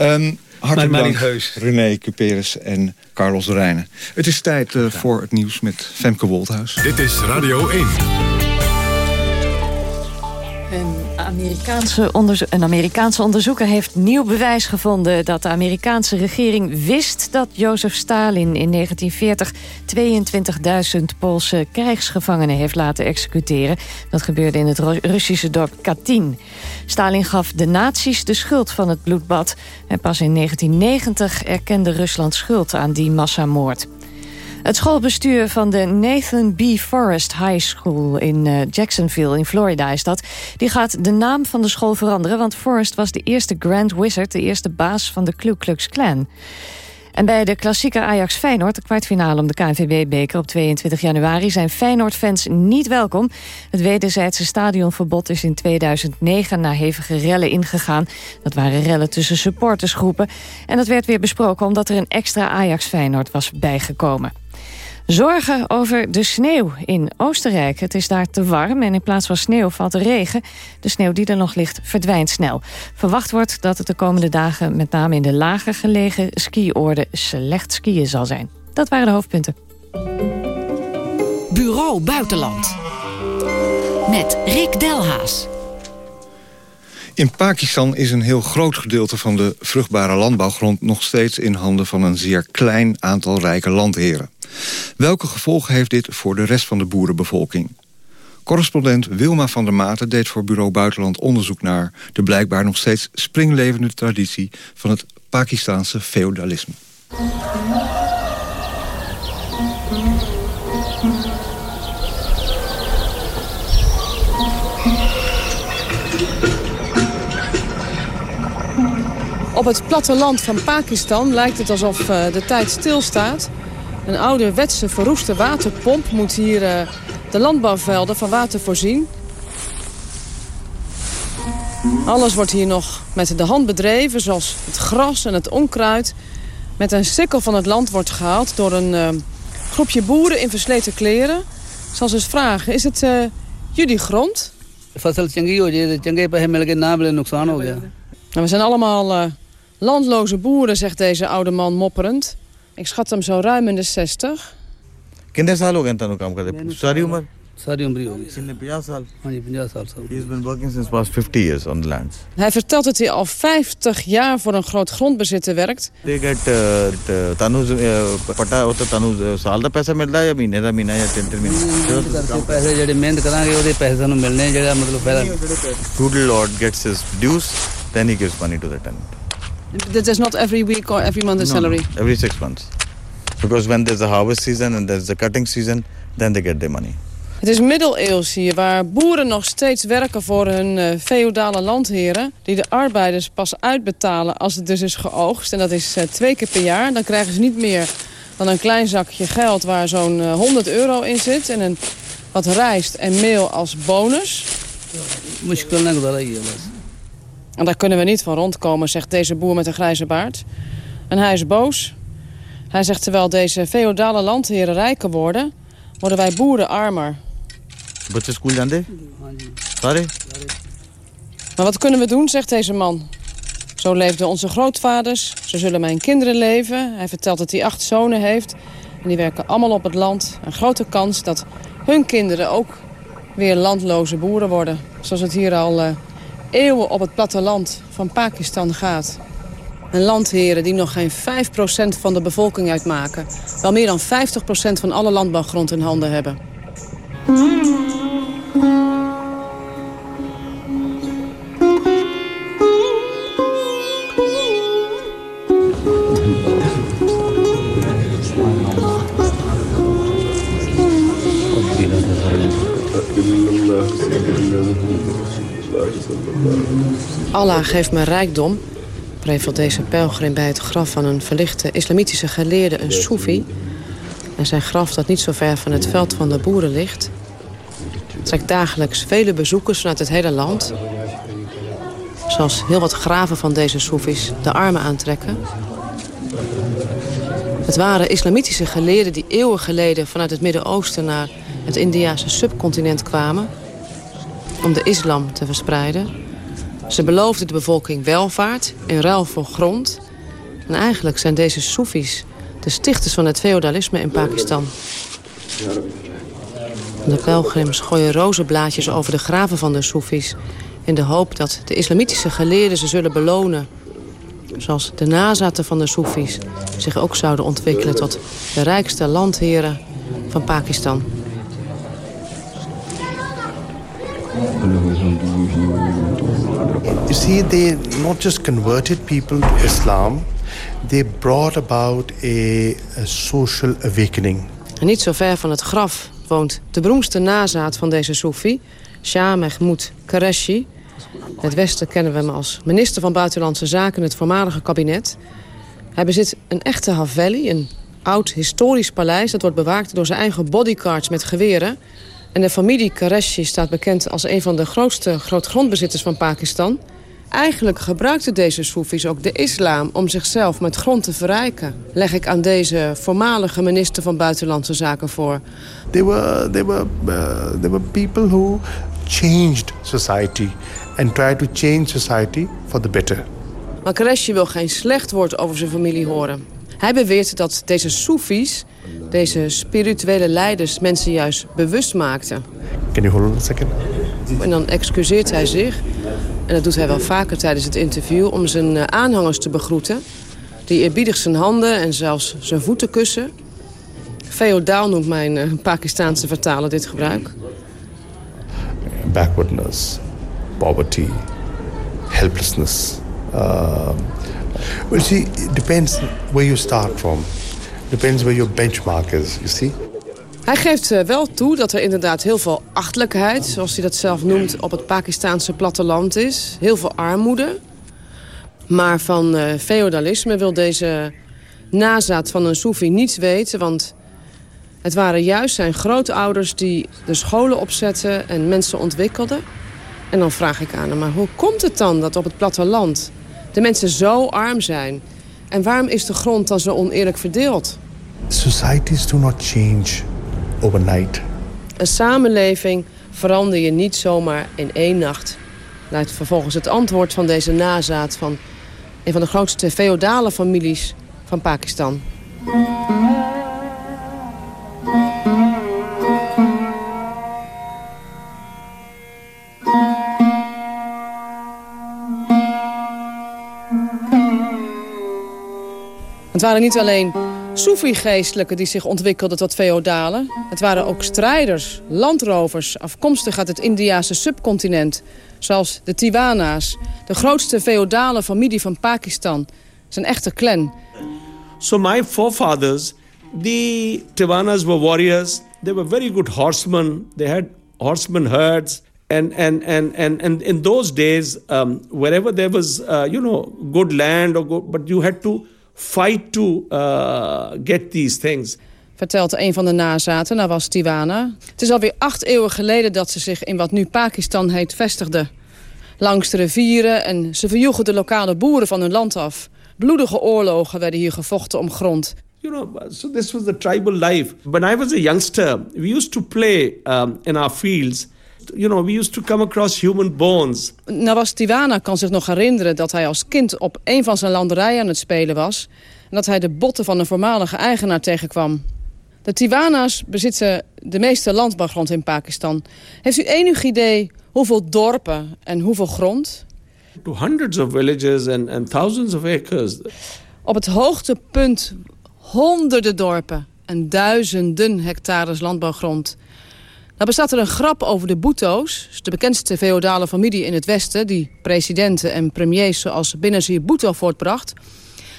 Um, Hartelijk dank, Heus. René Cuperus en Carlos Rijnen. Het is tijd uh, voor het nieuws met Femke Wolthuis. Dit is Radio 1. Een Amerikaanse onderzoeker heeft nieuw bewijs gevonden... dat de Amerikaanse regering wist dat Jozef Stalin in 1940... 22.000 Poolse krijgsgevangenen heeft laten executeren. Dat gebeurde in het Russische dorp Katyn. Stalin gaf de nazi's de schuld van het bloedbad. En pas in 1990 erkende Rusland schuld aan die massamoord. Het schoolbestuur van de Nathan B. Forrest High School in uh, Jacksonville in Florida is dat. Die gaat de naam van de school veranderen, want Forrest was de eerste Grand Wizard, de eerste baas van de Ku Klux Klan. En bij de klassieke Ajax-Feyenoord, de kwartfinale om de KNVB-beker op 22 januari, zijn Feyenoord-fans niet welkom. Het wederzijdse stadionverbod is in 2009 na hevige rellen ingegaan. Dat waren rellen tussen supportersgroepen. En dat werd weer besproken omdat er een extra Ajax-Feyenoord was bijgekomen. Zorgen over de sneeuw in Oostenrijk. Het is daar te warm en in plaats van sneeuw valt er regen. De sneeuw die er nog ligt verdwijnt snel. Verwacht wordt dat het de komende dagen met name in de lager gelegen skioorden slecht skiën zal zijn. Dat waren de hoofdpunten. Bureau Buitenland. Met Rick Delhaas. In Pakistan is een heel groot gedeelte van de vruchtbare landbouwgrond... nog steeds in handen van een zeer klein aantal rijke landheren. Welke gevolgen heeft dit voor de rest van de boerenbevolking? Correspondent Wilma van der Maten deed voor Bureau Buitenland onderzoek naar... de blijkbaar nog steeds springlevende traditie van het Pakistanse feodalisme. Op het platteland van Pakistan lijkt het alsof uh, de tijd stilstaat. Een ouderwetse verroeste waterpomp moet hier uh, de landbouwvelden van water voorzien. Alles wordt hier nog met de hand bedreven, zoals het gras en het onkruid. Met een sikkel van het land wordt gehaald door een uh, groepje boeren in versleten kleren. Ze eens vragen, is het jullie grond? We zijn allemaal Landloze boeren, zegt deze oude man mopperend. Ik schat hem zo ruim in de 60. Kinder zal ook aan het werk. Sorry, Umar. Sari umri होगी इसने 50 साल हाँ 50 he's been working since past 50 years on the lands hij vertelt dat hij al 50 jaar voor een groot grondbezitter werkt they get tanu pata hota tanu saal da paisa milda ya mahine da mina ya tin tin mahina paise jehde mehnat karange ohde paise nu milne jehda matlab fayda total lord gets his dues then he gives money to the tenant That is not every week or every month the no, salary? No, every six months. Because when there's a harvest season and there's a cutting season, then they get their money. Het is middeleeuws hier, waar boeren nog steeds werken voor hun uh, feodale landheren... die de arbeiders pas uitbetalen als het dus is geoogst. En dat is uh, twee keer per jaar. Dan krijgen ze niet meer dan een klein zakje geld waar zo'n uh, 100 euro in zit... en een, wat rijst en meel als bonus. En daar kunnen we niet van rondkomen, zegt deze boer met een grijze baard. En hij is boos. Hij zegt, terwijl deze feodale landheren rijker worden... worden wij boeren armer. Butje school jande? Sorry? Maar wat kunnen we doen, zegt deze man. Zo leefden onze grootvaders, zo zullen mijn kinderen leven. Hij vertelt dat hij acht zonen heeft. En die werken allemaal op het land. Een grote kans dat hun kinderen ook weer landloze boeren worden. Zoals het hier al uh, eeuwen op het platteland van Pakistan gaat. En landheren die nog geen 5% van de bevolking uitmaken. Wel meer dan 50% van alle landbouwgrond in handen hebben. Allah geeft me rijkdom, prevelt deze pelgrim bij het graf van een verlichte islamitische geleerde, een Soefi. En zijn graf dat niet zo ver van het veld van de boeren ligt... trekt dagelijks vele bezoekers vanuit het hele land. Zoals heel wat graven van deze Soefis de armen aantrekken. Het waren islamitische geleerden die eeuwen geleden vanuit het Midden-Oosten naar het Indiase subcontinent kwamen om de islam te verspreiden. Ze beloofden de bevolking welvaart in ruil voor grond. En eigenlijk zijn deze Soefis de stichters van het feodalisme in Pakistan. De pelgrims gooien rozenblaadjes over de graven van de Soefis... in de hoop dat de islamitische geleerden ze zullen belonen. Zoals de nazaten van de Soefis zich ook zouden ontwikkelen... tot de rijkste landheren van Pakistan. You they not just converted people to Islam, they brought about a, social awakening. En niet zo ver van het graf woont de beroemdste nazaat van deze Soefi, Shah Mahmoud Qureshi. Het Westen kennen we hem als minister van Buitenlandse Zaken het voormalige kabinet. Hij bezit een echte Haveli, een oud historisch paleis... dat wordt bewaakt door zijn eigen bodyguards met geweren. En de familie Qureshi staat bekend als een van de grootste grootgrondbezitters van Pakistan. Eigenlijk gebruikten deze Soefis ook de islam om zichzelf met grond te verrijken. Leg ik aan deze voormalige minister van Buitenlandse Zaken voor. They were, they were, uh, they were people who changed society and tried to change society for the better. Maar Qureshi wil geen slecht woord over zijn familie horen. Hij beweert dat deze Soefis, deze spirituele leiders, mensen juist bewust maakten. Can you hold on a second? En dan excuseert hij zich en dat doet hij wel vaker tijdens het interview... om zijn eh, aanhangers te begroeten. Die eerbiedig zijn handen en zelfs zijn voeten kussen. Feodaal noemt mijn uh, Pakistaanse vertaler dit gebruik. Backwardness, poverty, helplessness. Uh, well, see, it depends where you start from. Depends where your benchmark is, you see. Hij geeft eh, wel toe dat er inderdaad heel veel achtelijkheid... zoals hij dat zelf noemt, op het Pakistaanse platteland is. Heel veel armoede. Maar van uh, feodalisme wil deze nazaat van een Soefi niets weten... want het waren juist zijn grootouders die de scholen opzetten... en mensen ontwikkelden. En dan vraag ik aan hem, maar hoe komt het dan dat op het platteland... de mensen zo arm zijn? En waarom is de grond dan zo oneerlijk verdeeld? Societies do not change overnight. Een samenleving verander je niet zomaar in één nacht. Luidt vervolgens het antwoord van deze nazaat van een van de grootste feodale families van Pakistan. Het waren niet alleen Soefi-geestelijken die zich ontwikkelden tot feodalen. Het waren ook strijders, landrovers, afkomstig uit het Indiase subcontinent. Zoals de Tiwana's, de grootste feodale familie van Pakistan. Zijn echte clan. So my forefathers, the Tiwanas were warriors. They were very good horsemen. They had horsemen herds. And, and, and, and, and in those days, um, wherever there was, uh, you know, good land, or good, but you had to fight to uh, get these things. Vertelt een van de nazaten, was Tiwana. Het is alweer acht eeuwen geleden dat ze zich in wat nu Pakistan heet vestigden. Langs de rivieren en ze verjoegen de lokale boeren van hun land af. Bloedige oorlogen werden hier gevochten om grond. You know, so this was the tribal life. When I was a youngster, we used to play um, in our fields you know, we used to come across human bones. Tiwana kan zich nog herinneren dat hij als kind op een van zijn landerijen aan het spelen was. En dat hij de botten van een voormalige eigenaar tegenkwam. De Tiwana's bezitten de meeste landbouwgrond in Pakistan. Heeft u enig idee hoeveel dorpen en hoeveel grond? To hundreds of villages and, and thousands of acres. Op het hoogtepunt honderden dorpen en duizenden hectares landbouwgrond. Nou bestaat er een grap over de Bhutto's, de bekendste feodale familie in het Westen... die presidenten en premiers zoals Benazir Bhutto voortbracht...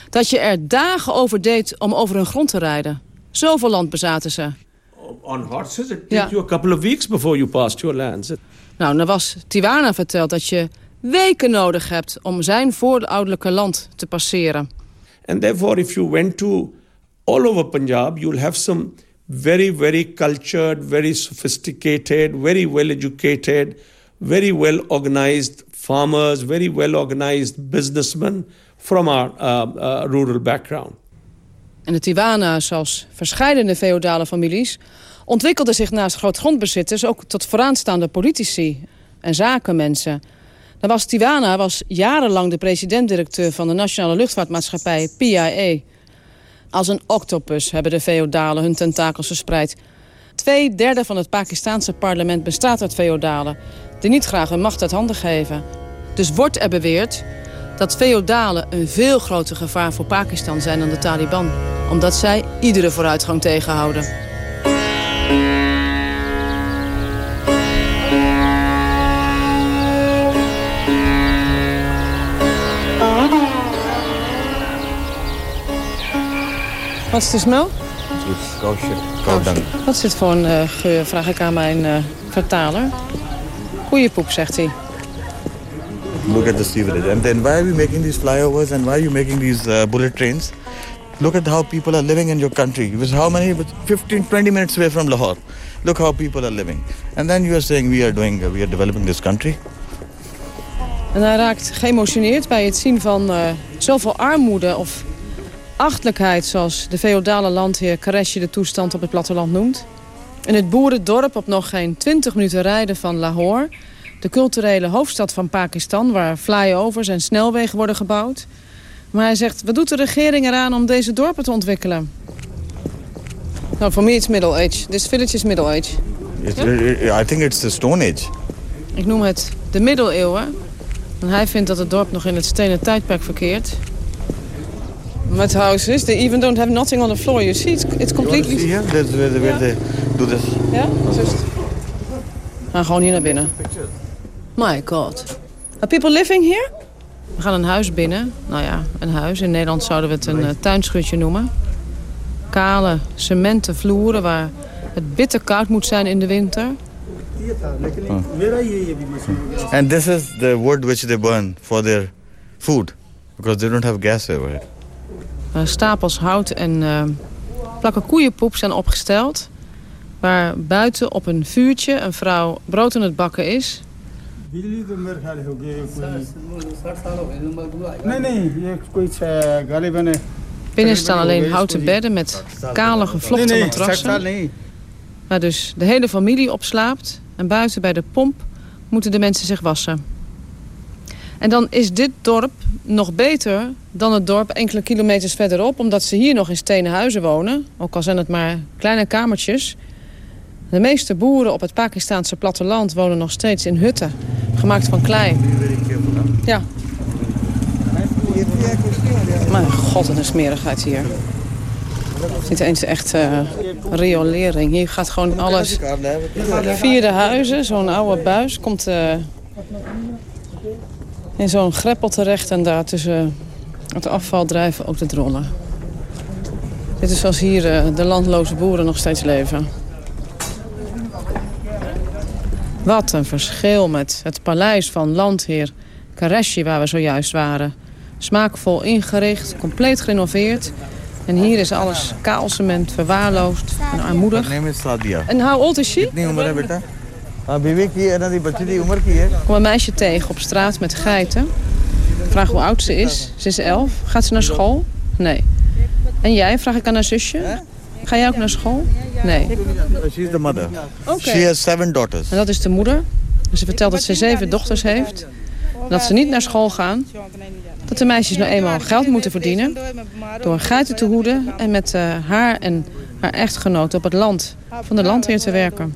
dat je er dagen over deed om over hun grond te rijden. Zoveel land bezaten ze. On horses, it you a couple of weeks before you passed your lands. Nou, dan was Tiwana verteld dat je weken nodig hebt... om zijn voorouderlijke land te passeren. And therefore, if you went to all over Punjab, you'll have some very, very cultured, very sophisticated, very well educated, very well organized farmers, very well organized businessmen from our uh, uh, rural background. En de Tiwana, zoals verscheidene feodale families, ontwikkelden zich naast grootgrondbezitters ook tot vooraanstaande politici en zakenmensen. Dan was Tiwana was jarenlang de president-directeur van de Nationale Luchtvaartmaatschappij PIA. Als een octopus hebben de feodalen hun tentakels verspreid. Twee derde van het Pakistaanse parlement bestaat uit feodalen... die niet graag hun macht uit handen geven. Dus wordt er beweerd dat feodalen een veel groter gevaar voor Pakistan zijn dan de Taliban. Omdat zij iedere vooruitgang tegenhouden. Wat is de smel? Wat is dit voor een uh, geur, vraag ik aan mijn uh, vertaler. Koeienpoep, zegt hij. Look at the sewerage. And then why are we making these flyovers and why are you making these uh, bullet trains? Look at how people are living in your country. With how many? 15, 20 minutes away from Lahore. Look how people are living. And then you are saying we are doing, we are developing this country. En hij raakt geëmotioneerd bij het zien van uh, zoveel armoede of achtelijkheid... zoals de feodale landheer Karesje de toestand op het platteland noemt. In het boerendorp op nog geen 20 minuten rijden van Lahore... de culturele hoofdstad van Pakistan... waar flyovers en snelwegen worden gebouwd. Maar hij zegt, wat doet de regering eraan om deze dorpen te ontwikkelen? Nou, voor mij is middle age. This village is middle age. I think it's the Stone Age. Ik noem het de middeleeuwen. En hij vindt dat het dorp nog in het stenen tijdperk verkeert. Met houses, they even don't have nothing on the floor. You see, it's, it's completely... See here? That's where, where they do this. Ja. We gaan gewoon hier naar binnen. My god. Are people living here? We gaan een huis binnen. Nou ja, een huis. In Nederland zouden we het een uh, tuinschutje noemen. Kale, cementen vloeren waar het bitter koud moet zijn in de winter. And this is the wood which they burn for their food. Because they don't have gas over it. Uh, stapels hout en uh, plakken koeienpoep zijn opgesteld. Waar buiten op een vuurtje een vrouw brood aan het bakken is. Binnen staan alleen houten bedden met kale gevlochten matrassen. Waar dus de hele familie op slaapt. En buiten bij de pomp moeten de mensen zich wassen. En dan is dit dorp nog beter dan het dorp enkele kilometers verderop... omdat ze hier nog in stenen huizen wonen. Ook al zijn het maar kleine kamertjes. De meeste boeren op het Pakistaanse platteland wonen nog steeds in hutten. Gemaakt van klei. Ja. Maar god, wat een smerigheid hier. Niet eens echt uh, riolering. Hier gaat gewoon alles via de huizen. Zo'n oude buis komt uh, in zo'n greppel terecht. En daar tussen het afval drijven ook de drollen. Dit is zoals hier uh, de landloze boeren nog steeds leven. Wat een verschil met het paleis van landheer Kareshi waar we zojuist waren. Smaakvol ingericht, compleet gerenoveerd. En hier is alles kaal cement, verwaarloosd en armoedig. En how old is she? Kom een meisje tegen op straat met geiten. Vraag hoe oud ze is. Ze is elf. Gaat ze naar school? Nee. En jij? Vraag ik aan haar zusje. Ga jij ook naar school? Nee. The mother. Okay. She has seven daughters. En dat is de moeder. Ze vertelt dat ze zeven dochters heeft. Dat ze niet naar school gaan. Dat de meisjes nou eenmaal geld moeten verdienen. Door geiten te hoeden en met uh, haar en haar echtgenoot op het land van de landheer te werken.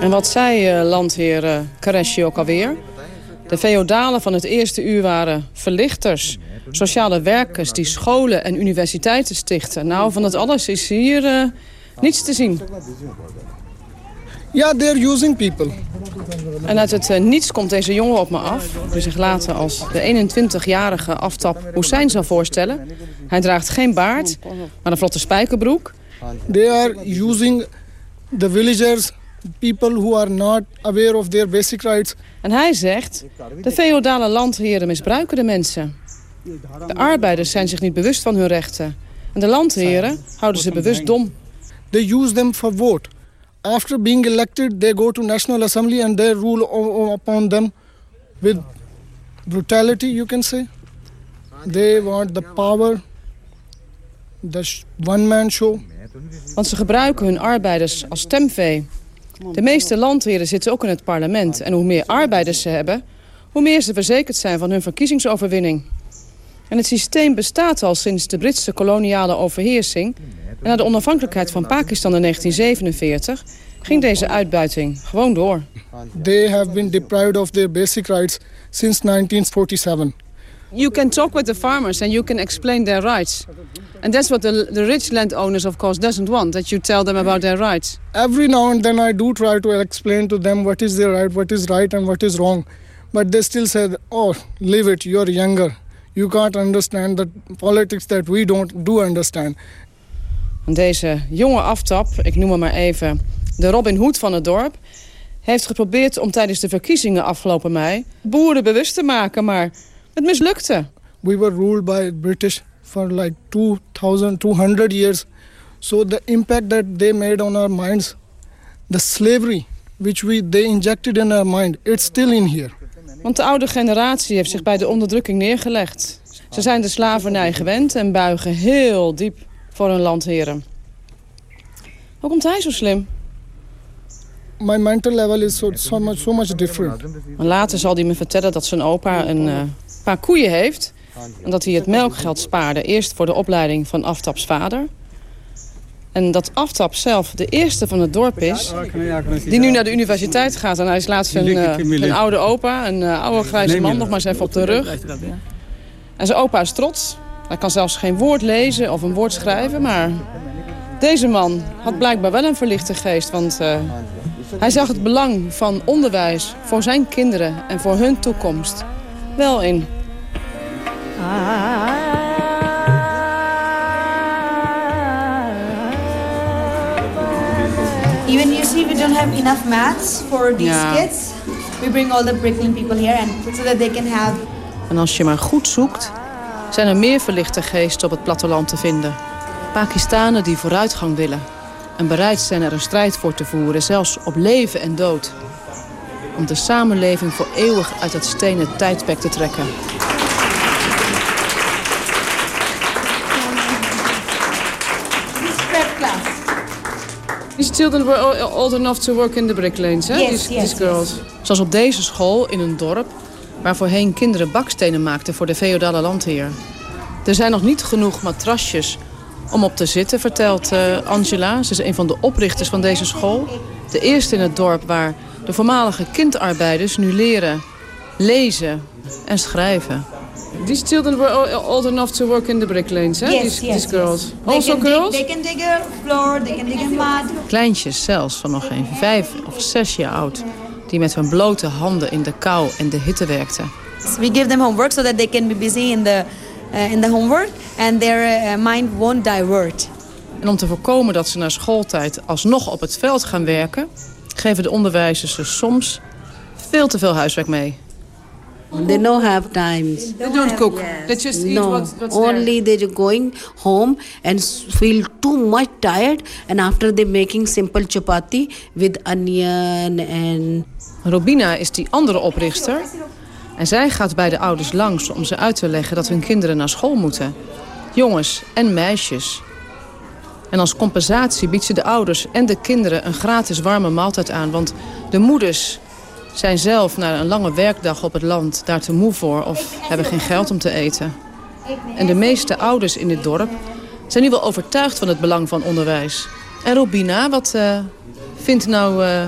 En wat zei uh, landheer uh, Kareshi ook alweer? De feodalen van het eerste uur waren verlichters, sociale werkers... die scholen en universiteiten stichten. Nou, van dat alles is hier uh, niets te zien. Ja, they're using people. En uit het uh, niets komt deze jongen op me af... die zich later als de 21-jarige aftap Hussein zou voorstellen. Hij draagt geen baard, maar een vlotte spijkerbroek. They are using the villagers people who are not aware of their basic rights. En hij zegt, de feodale landheren misbruiken de mensen. De arbeiders zijn zich niet bewust van hun rechten. En de landheren houden ze bewust dom. They use them for vote. After being elected, they go to National Assembly and they rule upon them with brutality, you can say. They want the power, the one-man show. Want ze gebruiken hun arbeiders als stemvee. De meeste landheren zitten ook in het parlement. En hoe meer arbeiders ze hebben, hoe meer ze verzekerd zijn van hun verkiezingsoverwinning. En het systeem bestaat al sinds de Britse koloniale overheersing. En na de onafhankelijkheid van Pakistan in 1947 ging deze uitbuiting gewoon door. They have been deprived of their basic rights since 1947. You can talk with the farmers and you can explain their rights. And that's what the, the rich landowners, of course, doesn't want, that you tell them about their rights. Every now and then I do try to explain to them what is their right, what is right and what is wrong. But they still say, oh, leave it, you're younger. You can't understand the politics that we don't do understand. Deze jonge aftap, ik noem hem maar even de Robin Hood van het dorp... heeft geprobeerd om tijdens de verkiezingen afgelopen mei... boeren bewust te maken, maar het mislukte. We were ruled by British for like 2200 years. So the impact that they made on our minds, the slavery which we they injected in our mind, it's still in here. Want de oude generatie heeft zich bij de onderdrukking neergelegd. Ze zijn de slavernij gewend en buigen heel diep voor hun landheren. Hoe komt hij zo slim? My mental level is so, so, much, so much different. Later zal hij me vertellen dat zijn opa een uh, paar koeien heeft... en dat hij het melkgeld spaarde eerst voor de opleiding van Aftaps vader... En dat Aftap zelf de eerste van het dorp is... die nu naar de universiteit gaat. En hij is laatst een, uh, een oude opa, een uh, oude grijze man, nog maar eens even op de rug. En zijn opa is trots. Hij kan zelfs geen woord lezen of een woord schrijven, maar... Deze man had blijkbaar wel een verlichte geest, want uh, hij zag het belang van onderwijs voor zijn kinderen en voor hun toekomst wel in. Even you see, we don't have enough mats for these Ja. kids. We bring all the Brooklyn people here, and so that they can have. En als je maar goed zoekt, zijn er meer verlichte geesten op het platteland te vinden. Pakistanen die vooruitgang willen en bereid zijn er een strijd voor te voeren, zelfs op leven en dood. Om de samenleving voor eeuwig uit het stenen tijdperk te trekken. These children were old enough to work in the brick lanes, hè? Yes, these, yes, these girls. Zoals op deze school in een dorp... waar voorheen kinderen bakstenen maakten voor de feodale landheer. Er zijn nog niet genoeg matrasjes om op te zitten, vertelt eh, Angela. Ze is een van de oprichters van deze school. De eerste in het dorp waar de voormalige kindarbeiders nu leren lezen en schrijven. These children were old enough to work in the brick lanes, hè? Yes, these, yes, these girls. yes. They Also dig- girls? they can dig a floor, they can dig a mud. Kleintjes zelfs van nog geen vijf of zes jaar oud... die met hun blote handen in de kou en de hitte werkten. We give them homework so that they can be busy in the uh, in the homework, and their uh, mind won't divert. En om te voorkomen dat ze na schooltijd alsnog op het veld gaan werken... geven de onderwijzers ze soms veel te veel huiswerk mee. They don't have times. They don't cook. They just eat no, what- what's only they're going home and feel too much tired. And after they making simple chapati with onion and Robina is die andere oprichter. En zij gaat bij de ouders langs om ze uit te leggen dat hun kinderen naar school moeten. Jongens en meisjes. En als compensatie biedt ze de ouders en de kinderen een gratis warme maaltijd aan. Want de moeders zijn zelf na een lange werkdag op het land daar te moe voor... of hebben geen geld om te eten. En de meeste ouders in dit dorp zijn nu wel overtuigd van het belang van onderwijs. En Robina, wat eh, vindt nou eh,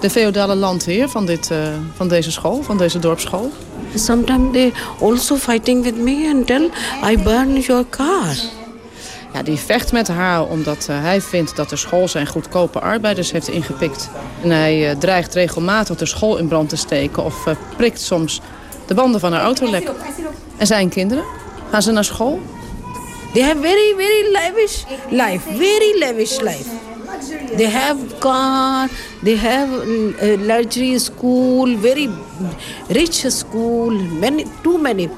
de feodale landheer van, dit, eh, van deze school, van deze dorpsschool? sometimes they also fighting with me and tell I burn your car. Ja, die vecht met haar omdat eh, hij vindt dat de school zijn goedkope arbeiders heeft ingepikt. En hij eh, dreigt regelmatig de school in brand te steken of eh, prikt soms de banden van haar auto lek. En zijn kinderen? Gaan ze naar school? They have very, very lavish life, very lavish life. They have car, they have uh, luxury school, very rich school, many, too many.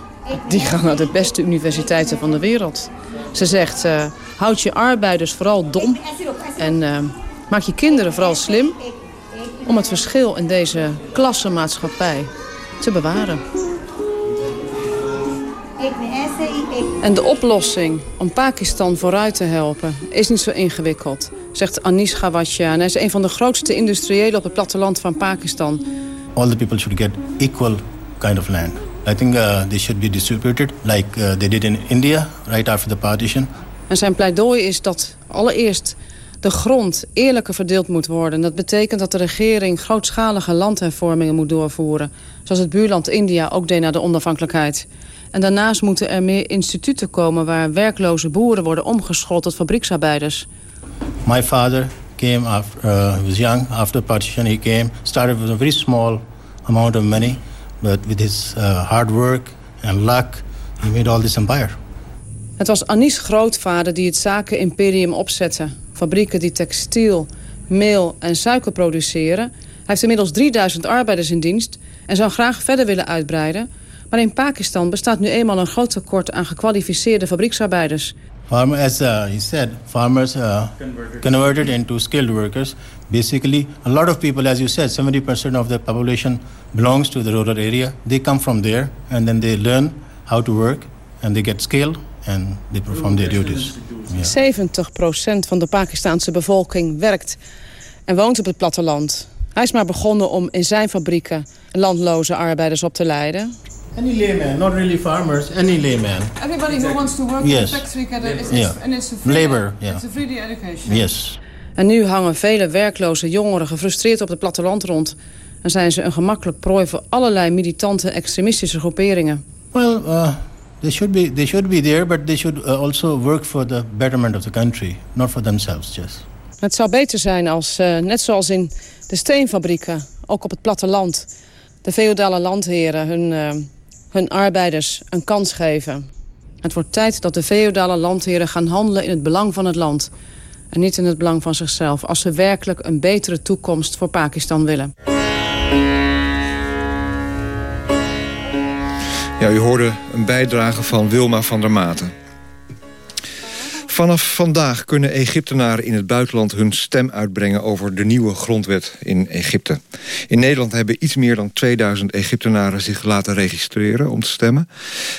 Die gaan naar de beste universiteiten van de wereld. Ze zegt, eh, houd je arbeiders vooral dom en eh, maak je kinderen vooral slim... om het verschil in deze klassenmaatschappij te bewaren. En de oplossing om Pakistan vooruit te helpen is niet zo ingewikkeld, zegt Anis Gawatja. Hij is een van de grootste industriëlen op het platteland van Pakistan. all the people should get equal kind of land. I think uh, they should be distributed like uh, they did in India right after the partition. En zijn pleidooi is dat allereerst de grond eerlijker verdeeld moet worden. Dat betekent dat de regering grootschalige landhervormingen moet doorvoeren. Zoals het buurland India ook deed na de onafhankelijkheid. En daarnaast moeten er meer instituten komen... waar werkloze boeren worden omgeschoold tot fabrieksarbeiders. My father came after uh, he was young after partition. He came started with a very small amount of money, but with his uh, hard work and luck, he made all this empire. Het was Anis grootvader die het zakenimperium opzette. Fabrieken die textiel, meel en suiker produceren... heeft inmiddels 3000 arbeiders in dienst en zou graag verder willen uitbreiden. Maar in Pakistan bestaat nu eenmaal een groot tekort aan gekwalificeerde fabrieksarbeiders. Farmer, as uh, he said, farmers uh, converted into skilled workers. Basically, a lot of people, as you said, 70% of the population belongs to the rural area. They come from there and then they learn how to work and they get skilled and they perform their duties. 70% van de Pakistanse bevolking werkt en woont op het platteland. Hij is maar begonnen om in zijn fabrieken landloze arbeiders op te leiden. Any layman, not really farmers, any layman. Everybody who wants to work Yes. in the factory can, it's, Yeah. and it's a free, Labor, yeah. it's a free education. Yes. En nu hangen vele werkloze jongeren gefrustreerd op het platteland rond. En zijn ze een gemakkelijk prooi voor allerlei militante extremistische groeperingen. Well, uh, they should be they should be there, but they should uh, also work for the betterment of the country, not for themselves just. Het zou beter zijn als, eh, net zoals in de steenfabrieken, ook op het platteland... de feodale landheren hun, eh, hun arbeiders een kans geven. Het wordt tijd dat de feodale landheren gaan handelen in het belang van het land... en niet in het belang van zichzelf... als ze werkelijk een betere toekomst voor Pakistan willen. Ja, u hoorde een bijdrage van Wilma van der Maten. Vanaf vandaag kunnen Egyptenaren in het buitenland hun stem uitbrengen over de nieuwe grondwet in Egypte. In Nederland hebben iets meer dan 2000 Egyptenaren zich laten registreren om te stemmen.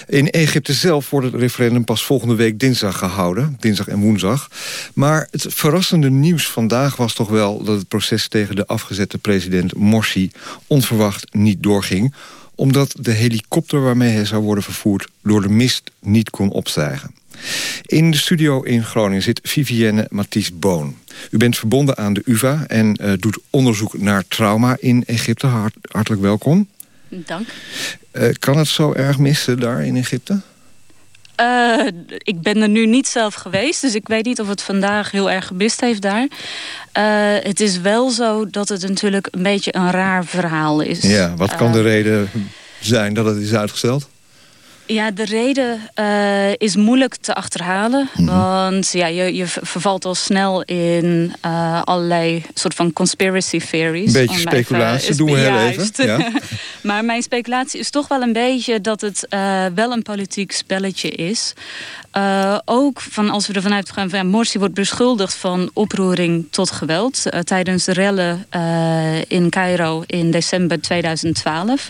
In Egypte zelf wordt het referendum pas volgende week dinsdag gehouden, dinsdag en woensdag. Maar het verrassende nieuws vandaag was toch wel dat het proces tegen de afgezette president Morsi onverwacht niet doorging omdat de helikopter waarmee hij zou worden vervoerd door de mist niet kon opstijgen. In de studio in Groningen zit Vivienne Mathies Boon. U bent verbonden aan de UvA en eh, doet onderzoek naar trauma in Egypte. Hart- hartelijk welkom. Dank. Eh, kan het zo erg missen daar in Egypte? Eh, ik ben er nu niet zelf geweest, dus ik weet niet of het vandaag heel erg gemist heeft daar. Het is wel zo dat het natuurlijk een beetje een raar verhaal is. Ja, wat kan de reden zijn dat het is uitgesteld? Ja, de reden eh, is moeilijk te achterhalen. Mhm. Want ja, je, je ver- vervalt al snel in eh, allerlei soort van conspiracy theories. Een beetje even- speculatie, is- doen we heel even. Ja. (laughs) maar mijn speculatie is toch wel een beetje dat het eh, wel een politiek spelletje is. Eh, ook van als we ervan uitgaan van ja, Morsi wordt beschuldigd van oproering tot geweld eh, tijdens de rellen eh, in Cairo in december 2012.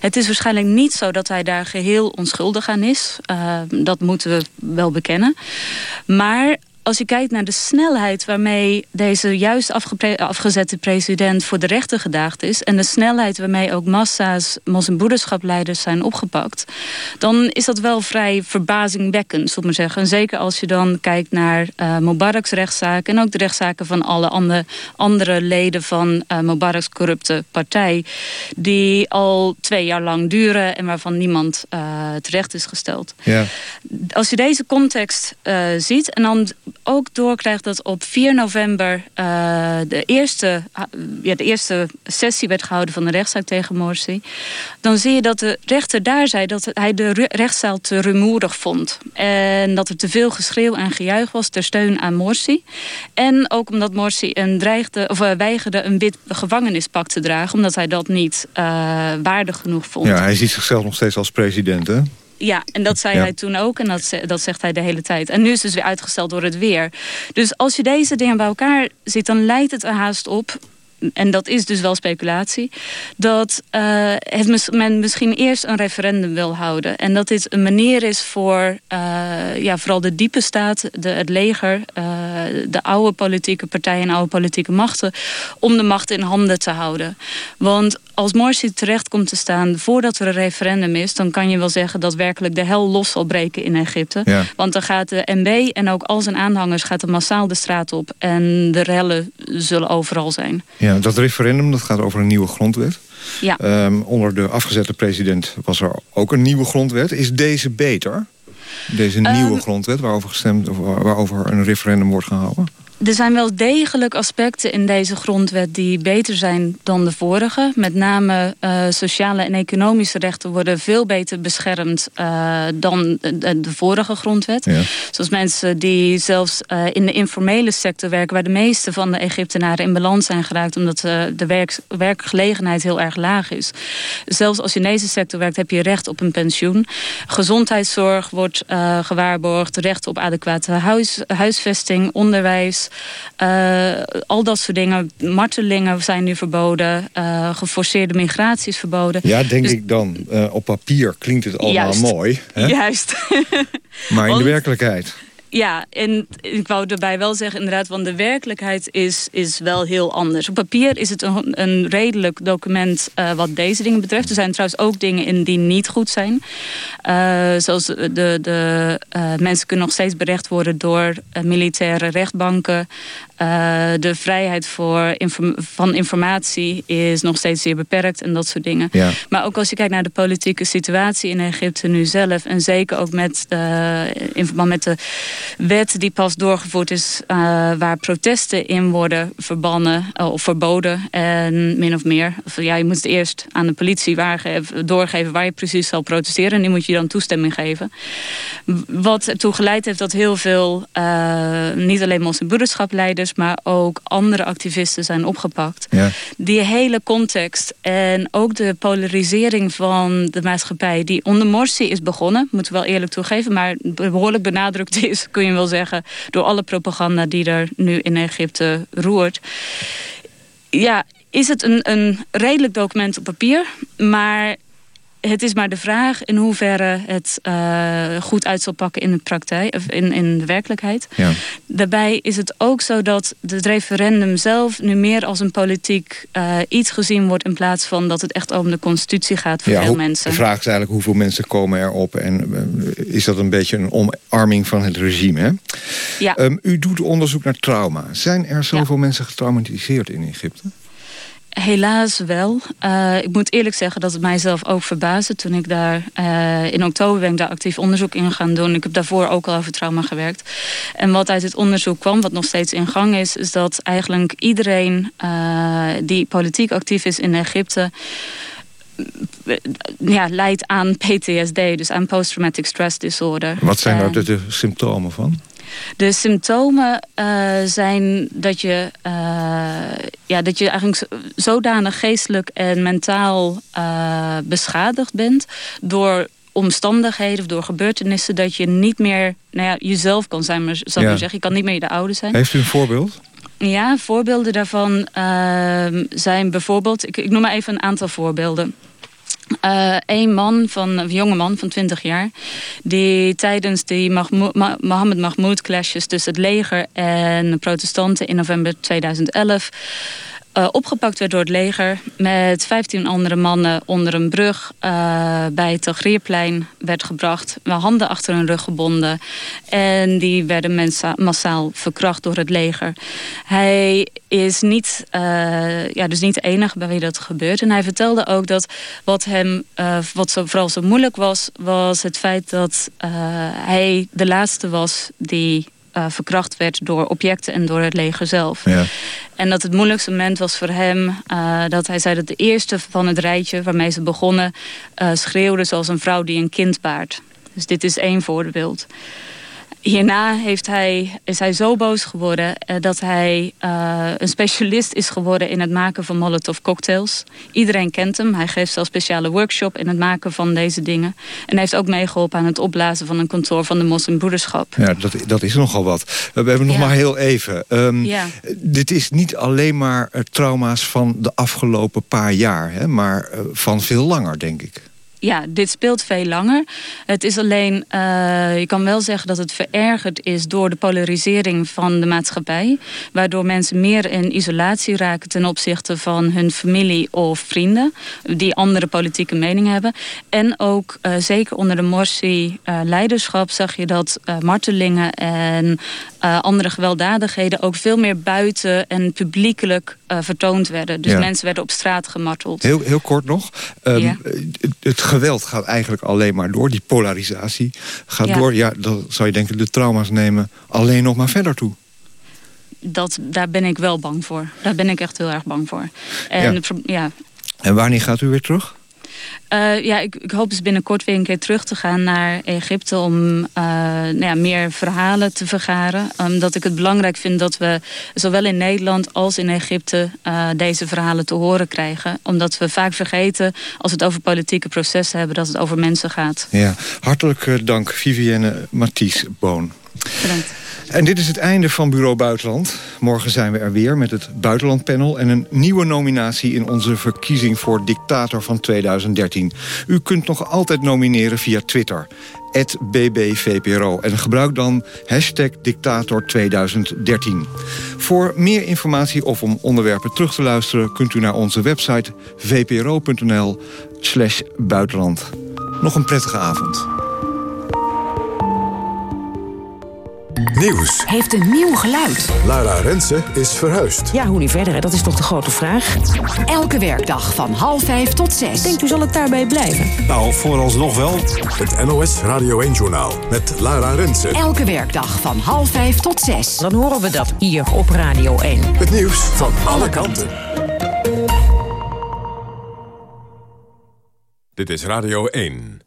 Het is waarschijnlijk niet zo dat hij daar geheel onschuldig aan is. Eh, dat moeten we wel bekennen. Maar als je kijkt naar de snelheid waarmee deze juist afgezette president voor de rechter gedaagd is... en de snelheid waarmee ook massa's moslimbroederschapleiders zijn opgepakt... dan is dat wel vrij verbazingwekkend, zullen we maar zeggen. En zeker als je dan kijkt naar eh Mubarak's rechtszaak... en ook de rechtszaken van alle andere, andere leden van eh Mubarak's corrupte partij... die al twee jaar lang duren en waarvan niemand eh, terecht is gesteld Ja. als je deze context ziet en dan ook doorkrijgt dat op 4 november eh, de, eerste, ah, ja, de eerste sessie werd gehouden van de rechtszaak tegen Morsi, dan zie je dat de rechter daar zei dat hij de rechtszaal te rumoerig vond. En dat er te veel geschreeuw en gejuich was ter steun aan Morsi. En ook omdat Morsi een dreigde, of, eh, weigerde een wit gevangenispak te dragen, omdat hij dat niet eh, waardig genoeg vond. Ja, hij ziet zichzelf nog steeds als president, hè? Ja, en dat zei Ja. hij toen ook en dat, dat zegt hij de hele tijd. En nu is het dus weer uitgesteld door het weer. Dus als je deze dingen bij elkaar ziet, dan lijkt het er haast op... en dat is dus wel speculatie... dat eh, men misschien eerst een referendum wil houden. En dat dit een manier is voor eh, ja, vooral de diepe staat, de, het leger... eh, de oude politieke partijen en oude politieke machten... om de macht in handen te houden. Want als Morsi terecht komt te staan voordat er een referendum is... dan kan je wel zeggen dat werkelijk de hel los zal breken in Egypte. Ja. Want dan gaat de MB en ook al zijn aanhangers gaat er massaal de straat op. En de rellen zullen overal zijn. Ja, dat referendum dat gaat over een nieuwe grondwet. Ja. Ehm, onder de afgezette president was er ook een nieuwe grondwet. Is deze beter? Deze nieuwe Ehm, grondwet waarover gestemd waarover een referendum wordt gehouden? Er zijn wel degelijk aspecten in deze grondwet die beter zijn dan de vorige. Met name uh, sociale en economische rechten worden veel beter beschermd uh, dan de, de, vorige grondwet. Ja. Zoals mensen die zelfs uh, in de informele sector werken... waar de meeste van de Egyptenaren in balans zijn geraakt... omdat de werk, werkgelegenheid heel erg laag is. Zelfs als je in deze sector werkt heb je recht op een pensioen. Gezondheidszorg wordt gewaarborgd. Recht op adequate huis, huisvesting, onderwijs... Uh, al dat soort dingen. Martelingen zijn nu verboden. Uh, geforceerde migratie is verboden. Ja, denk dus... ik dan. Uh, op papier klinkt het allemaal Juist. mooi. Hè? Juist. maar in de werkelijkheid... Ja, en ik wou erbij wel zeggen inderdaad... want de werkelijkheid is, is wel heel anders. Op papier is het een, een redelijk document uh, wat deze dingen betreft. Er zijn trouwens ook dingen in die niet goed zijn. Uh, zoals de, de uh, mensen kunnen nog steeds berecht worden... door militaire rechtbanken. De vrijheid voor inform van informatie is nog steeds zeer beperkt en dat soort dingen. Ja. Maar ook als je kijkt naar de politieke situatie in Egypte nu zelf... en zeker ook met, in verband met de wet die pas doorgevoerd is... Uh, waar protesten in worden verbannen uh, of verboden. En min of meer. Of, ja, je moet het eerst aan de politie doorgeven waar je precies zal protesteren. En die moet je dan toestemming geven. Wat ertoe geleid heeft dat heel veel... Niet alleen moslimbroederschapleiders... maar ook andere activisten zijn opgepakt. Ja. Die hele context en ook de polarisering van de maatschappij... die onder Morsi is begonnen, moeten we wel eerlijk toegeven... maar behoorlijk benadrukt (laughs) is kun je wel zeggen... door alle propaganda die er nu in Egypte roert. Ja, is het een, een redelijk document op papier... maar het is maar de vraag in hoeverre het uh, goed uit zal pakken in de praktijk, of in, in de werkelijkheid. Ja. Daarbij is het ook zo dat het referendum zelf nu meer als een politiek uh, iets gezien wordt in plaats van dat het echt om de constitutie gaat voor ja, veel mensen. De vraag is eigenlijk hoeveel mensen komen erop en uh, is dat een beetje een omarming van het regime? Hè? Ja. Um, u doet onderzoek naar trauma. Zijn er zoveel ja. mensen getraumatiseerd in Egypte? Helaas wel. Uh, ik moet eerlijk zeggen dat het mijzelf ook verbaasde. Toen ik daar uh, in oktober ben ik daar actief onderzoek in gaan doen. Ik heb daarvoor ook al over trauma gewerkt. En wat uit het onderzoek kwam, wat nog steeds in gang is... is dat eigenlijk iedereen uh, die politiek actief is in Egypte ja, leidt aan PTSD, dus aan post-traumatic stress disorder. Wat zijn daar de, de symptomen van? De symptomen uh, zijn dat je, uh, ja, dat je eigenlijk zodanig geestelijk en mentaal uh, beschadigd bent... door omstandigheden of door gebeurtenissen... dat je niet meer nou ja, jezelf kan zijn, maar, zal ik ja. maar zeggen. Je kan niet meer de oude zijn. Heeft u een voorbeeld? Ja, voorbeelden daarvan zijn bijvoorbeeld... Ik, ik noem maar even een aantal voorbeelden. Uh, een man, van, een jonge man van 20 jaar... die tijdens die Mohammed Mahmoud clashes tussen het leger en de protestanten in november 2011... Uh, opgepakt werd door het leger met 15 andere mannen onder een brug uh, bij het Tahrirplein werd gebracht. Met handen achter hun rug gebonden. En die werden massaal verkracht door het leger. Hij is niet, uh, ja, dus niet de enige bij wie dat gebeurt. En hij vertelde ook dat wat hem wat zo, vooral zo moeilijk was... was het feit dat hij de laatste was die uh, verkracht werd door objecten en door het leger zelf. Ja. En dat het moeilijkste moment was voor hem... Uh, dat hij zei dat de eerste van het rijtje waarmee ze begonnen... Uh, schreeuwde zoals een vrouw die een kind baart. Dus dit is één voorbeeld. Hierna heeft hij, is hij zo boos geworden uh, dat hij uh, een specialist is geworden in het maken van Molotov cocktails. Iedereen kent hem. Hij geeft zelfs speciale workshop in het maken van deze dingen. En hij heeft ook meegeholpen aan het opblazen van een kantoor van de moslimbroederschap. Ja, dat, dat is nogal wat. We hebben nog ja. maar heel even. Um, ja. Dit is niet alleen maar trauma's van de afgelopen paar jaar, hè, maar van veel langer, denk ik ja, dit speelt veel langer. Het is alleen, uh, je kan wel zeggen dat het verergerd is door de polarisering van de maatschappij. Waardoor mensen meer in isolatie raken ten opzichte van hun familie of vrienden. Die andere politieke meningen hebben. En ook uh, zeker onder de Morsi-leiderschap uh, zag je dat martelingen en andere gewelddadigheden ook veel meer buiten en publiekelijk vertoond werden. Dus ja. mensen werden op straat gemarteld. Heel, heel kort nog. Um, ja. Het geweld gaat eigenlijk alleen maar door. Die polarisatie gaat Ja. door. Ja, dan zou je denken, de trauma's nemen alleen nog maar verder toe. dat, daar ben ik wel bang voor. Daar ben ik echt heel erg bang voor. En, ja. ja. en wanneer gaat u weer terug? Uh, ja, ik, ik, hoop dus binnenkort weer een keer terug te gaan naar Egypte... om uh, nou ja, meer verhalen te vergaren. Omdat ik het belangrijk vind dat we zowel in Nederland als in Egypte... Uh, deze verhalen te horen krijgen. Omdat we vaak vergeten, als we het over politieke processen hebben... dat het over mensen gaat. Ja, hartelijk dank Vivienne Mathies Boon. Bedankt. En dit is het einde van Bureau Buitenland. Morgen zijn we er weer met het Buitenlandpanel... en een nieuwe nominatie in onze verkiezing voor dictator van 2013. U kunt nog altijd nomineren via Twitter. BBVPRO. En gebruik dan hashtag dictator 2013. Voor meer informatie of om onderwerpen terug te luisteren... kunt u naar onze website vpro.nl buitenland. Nog een prettige avond. Nieuws. Heeft een nieuw geluid. Lara Rensen is verhuisd. Ja, hoe nu verder? Dat is toch de grote vraag. Elke werkdag van half vijf tot zes. Denkt u zal het daarbij blijven? Nou, vooralsnog wel. Het NOS Radio 1-journaal met Lara Rensen. Elke werkdag van half vijf tot zes. Dan horen we dat hier op Radio 1. Het nieuws van alle kanten. Dit is Radio 1.